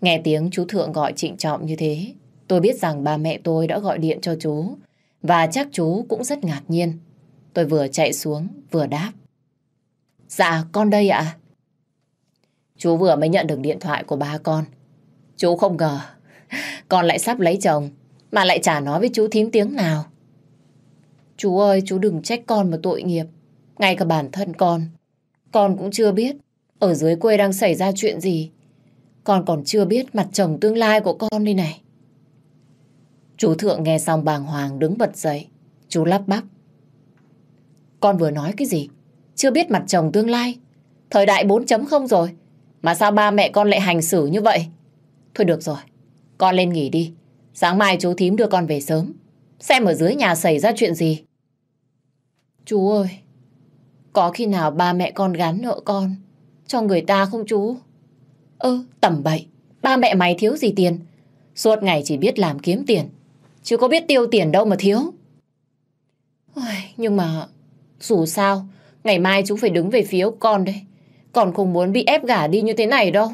Nghe tiếng chú Thượng gọi trịnh trọng như thế, tôi biết rằng ba mẹ tôi đã gọi điện cho chú và chắc chú cũng rất ngạc nhiên. Tôi vừa chạy xuống vừa đáp. Dạ, con đây ạ. Chú vừa mới nhận được điện thoại của ba con. Chú không ngờ con lại sắp lấy chồng mà lại chả nói với chú thím tiếng nào. Chú ơi, chú đừng trách con mà tội nghiệp. Ngay cả bản thân con, con cũng chưa biết ở dưới quê đang xảy ra chuyện gì. Con còn chưa biết mặt chồng tương lai của con đây này. Chú Thượng nghe xong bàng hoàng đứng bật dậy. Chú lắp bắp. Con vừa nói cái gì? Chưa biết mặt chồng tương lai. Thời đại 4.0 rồi. Mà sao ba mẹ con lại hành xử như vậy? Thôi được rồi. Con lên nghỉ đi. Sáng mai chú thím đưa con về sớm. Xem ở dưới nhà xảy ra chuyện gì. Chú ơi, có khi nào ba mẹ con gán nợ con cho người ta không chú? Ơ, tầm bậy, ba mẹ mày thiếu gì tiền? Suốt ngày chỉ biết làm kiếm tiền, chứ có biết tiêu tiền đâu mà thiếu. Ôi, nhưng mà dù sao, ngày mai chú phải đứng về phía con đấy. Con không muốn bị ép gả đi như thế này đâu.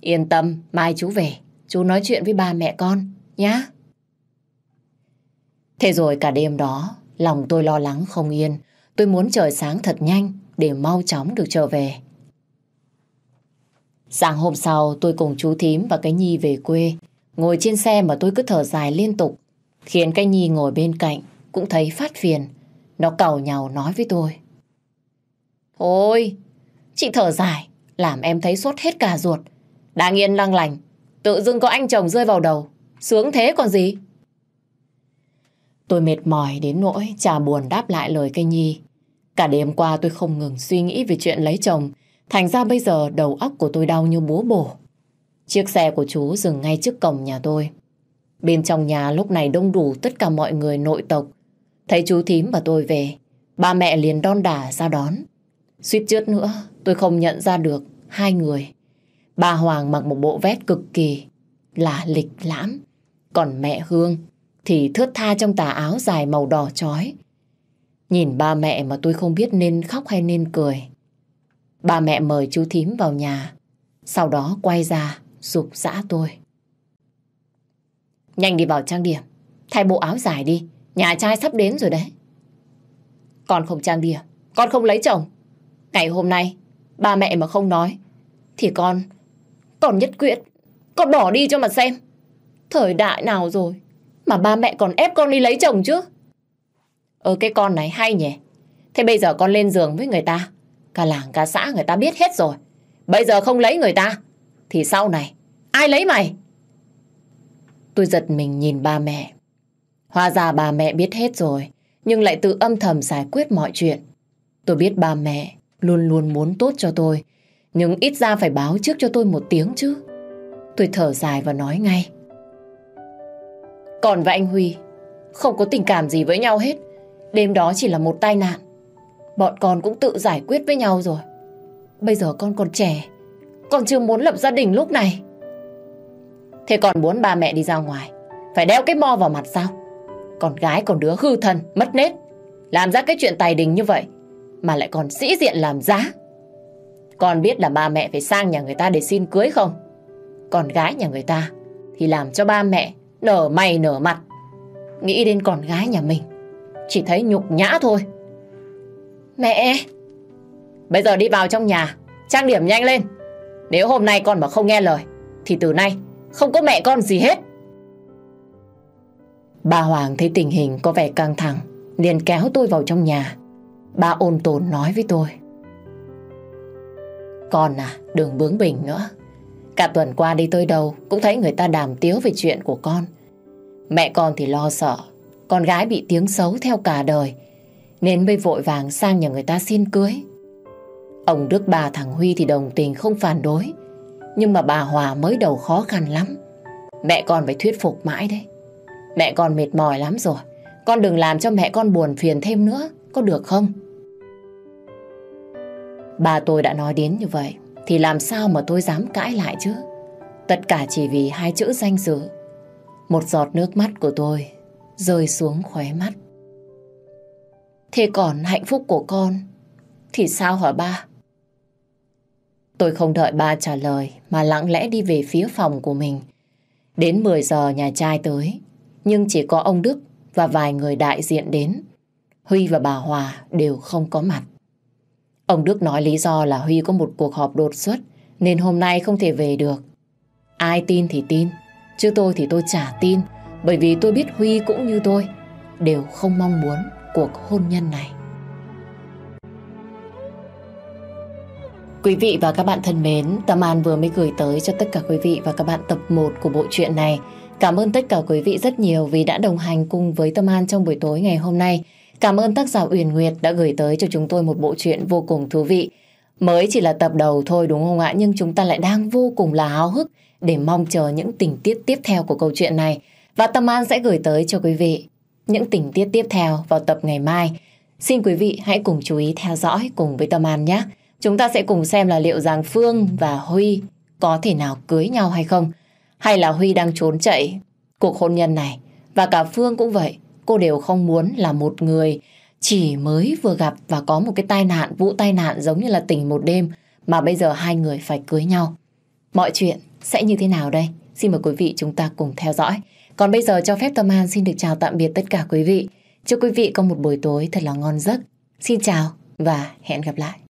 Yên tâm, mai chú về, chú nói chuyện với ba mẹ con, nhá. Thế rồi cả đêm đó, lòng tôi lo lắng không yên. Tôi muốn trời sáng thật nhanh để mau chóng được trở về. Sáng hôm sau tôi cùng chú Thím và cái Nhi về quê. Ngồi trên xe mà tôi cứ thở dài liên tục. Khiến cái Nhi ngồi bên cạnh cũng thấy phát phiền. Nó cầu nhau nói với tôi. Ôi, chị thở dài, làm em thấy sốt hết cả ruột. Đang yên lăng lành, tự dưng có anh chồng rơi vào đầu. Sướng thế còn gì? Tôi mệt mỏi đến nỗi chả buồn đáp lại lời cây nhi. Cả đêm qua tôi không ngừng suy nghĩ về chuyện lấy chồng. Thành ra bây giờ đầu óc của tôi đau như búa bổ. Chiếc xe của chú dừng ngay trước cổng nhà tôi. Bên trong nhà lúc này đông đủ tất cả mọi người nội tộc. Thấy chú thím và tôi về, ba mẹ liền đon đả ra đón. Suýt trước nữa, tôi không nhận ra được hai người. Bà Hoàng mặc một bộ vest cực kỳ là lịch lãm. Còn mẹ Hương thì thướt tha trong tà áo dài màu đỏ chói. Nhìn ba mẹ mà tôi không biết nên khóc hay nên cười. Ba mẹ mời chú thím vào nhà, sau đó quay ra dục dã tôi. Nhanh đi vào trang điểm, thay bộ áo dài đi, nhà trai sắp đến rồi đấy. Con không trang điểm, con không lấy chồng. Ngày hôm nay, ba mẹ mà không nói, thì con, con nhất quyết, con bỏ đi cho mà xem. Thời đại nào rồi, mà ba mẹ còn ép con đi lấy chồng chứ. Ờ cái con này hay nhỉ. Thế bây giờ con lên giường với người ta. Cả làng, cả xã người ta biết hết rồi. Bây giờ không lấy người ta. Thì sau này, ai lấy mày? Tôi giật mình nhìn ba mẹ. Hóa ra bà mẹ biết hết rồi. Nhưng lại tự âm thầm giải quyết mọi chuyện. Tôi biết ba mẹ luôn luôn muốn tốt cho tôi. Nhưng ít ra phải báo trước cho tôi một tiếng chứ. Tôi thở dài và nói ngay. Còn và anh Huy không có tình cảm gì với nhau hết. Đêm đó chỉ là một tai nạn. Bọn con cũng tự giải quyết với nhau rồi. Bây giờ con còn trẻ. Con chưa muốn lập gia đình lúc này. Thế còn muốn ba mẹ đi ra ngoài. Phải đeo cái mo vào mặt sao? Con gái còn đứa hư thần, mất nết. Làm ra cái chuyện tài đình như vậy. Mà lại còn sĩ diện làm giá. Con biết là ba mẹ phải sang nhà người ta để xin cưới không? Con gái nhà người ta thì làm cho ba mẹ nở mày nở mặt. Nghĩ đến con gái nhà mình, chỉ thấy nhục nhã thôi. Mẹ! Bây giờ đi vào trong nhà, trang điểm nhanh lên. Nếu hôm nay con mà không nghe lời, thì từ nay không có mẹ con gì hết. Bà Hoàng thấy tình hình có vẻ căng thẳng, liền kéo tôi vào trong nhà. Bà ôn tồn nói với tôi. Con à, đừng bướng bỉnh nữa. Cả tuần qua đi tới đâu cũng thấy người ta đàm tiếu về chuyện của con. Mẹ con thì lo sợ, con gái bị tiếng xấu theo cả đời, nên mới vội vàng sang nhà người ta xin cưới. Ông Đức bà thằng Huy thì đồng tình không phản đối, Nhưng mà bà Hòa mới đầu khó khăn lắm. Mẹ con phải thuyết phục mãi đấy. Mẹ con mệt mỏi lắm rồi. Con đừng làm cho mẹ con buồn phiền thêm nữa, có được không? Bà tôi đã nói đến như vậy, thì làm sao mà tôi dám cãi lại chứ? Tất cả chỉ vì hai chữ danh dự. Một giọt nước mắt của tôi rơi xuống khóe mắt. Thế còn hạnh phúc của con thì sao hả ba? Tôi không đợi ba trả lời mà lặng lẽ đi về phía phòng của mình. Đến 10 giờ nhà trai tới, nhưng chỉ có ông Đức và vài người đại diện đến. Huy và bà Hòa đều không có mặt. Ông Đức nói lý do là Huy có một cuộc họp đột xuất nên hôm nay không thể về được. Ai tin thì tin, chứ tôi thì tôi chả tin bởi vì tôi biết Huy cũng như tôi đều không mong muốn cuộc hôn nhân này. Quý vị và các bạn thân mến, Tâm An vừa mới gửi tới cho tất cả quý vị và các bạn tập 1 của bộ truyện này. Cảm ơn tất cả quý vị rất nhiều vì đã đồng hành cùng với Tâm An trong buổi tối ngày hôm nay. Cảm ơn tác giả Uyển Nguyệt đã gửi tới cho chúng tôi một bộ truyện vô cùng thú vị. Mới chỉ là tập đầu thôi đúng không ạ? Nhưng chúng ta lại đang vô cùng là háo hức để mong chờ những tình tiết tiếp theo của câu chuyện này. Và Tâm An sẽ gửi tới cho quý vị những tình tiết tiếp theo vào tập ngày mai. Xin quý vị hãy cùng chú ý theo dõi cùng với Tâm An nhé. Chúng ta sẽ cùng xem là liệu rằng Phương và Huy có thể nào cưới nhau hay không. Hay là Huy đang trốn chạy cuộc hôn nhân này. Và cả Phương cũng vậy. Cô đều không muốn là một người chỉ mới vừa gặp và có một cái tai nạn, vụ tai nạn giống như là tình một đêm mà bây giờ hai người phải cưới nhau. Mọi chuyện sẽ như thế nào đây? Xin mời quý vị chúng ta cùng theo dõi. Còn bây giờ cho phép Tâm An xin được chào tạm biệt tất cả quý vị. Chúc quý vị có một buổi tối thật là ngon giấc. Xin chào và hẹn gặp lại.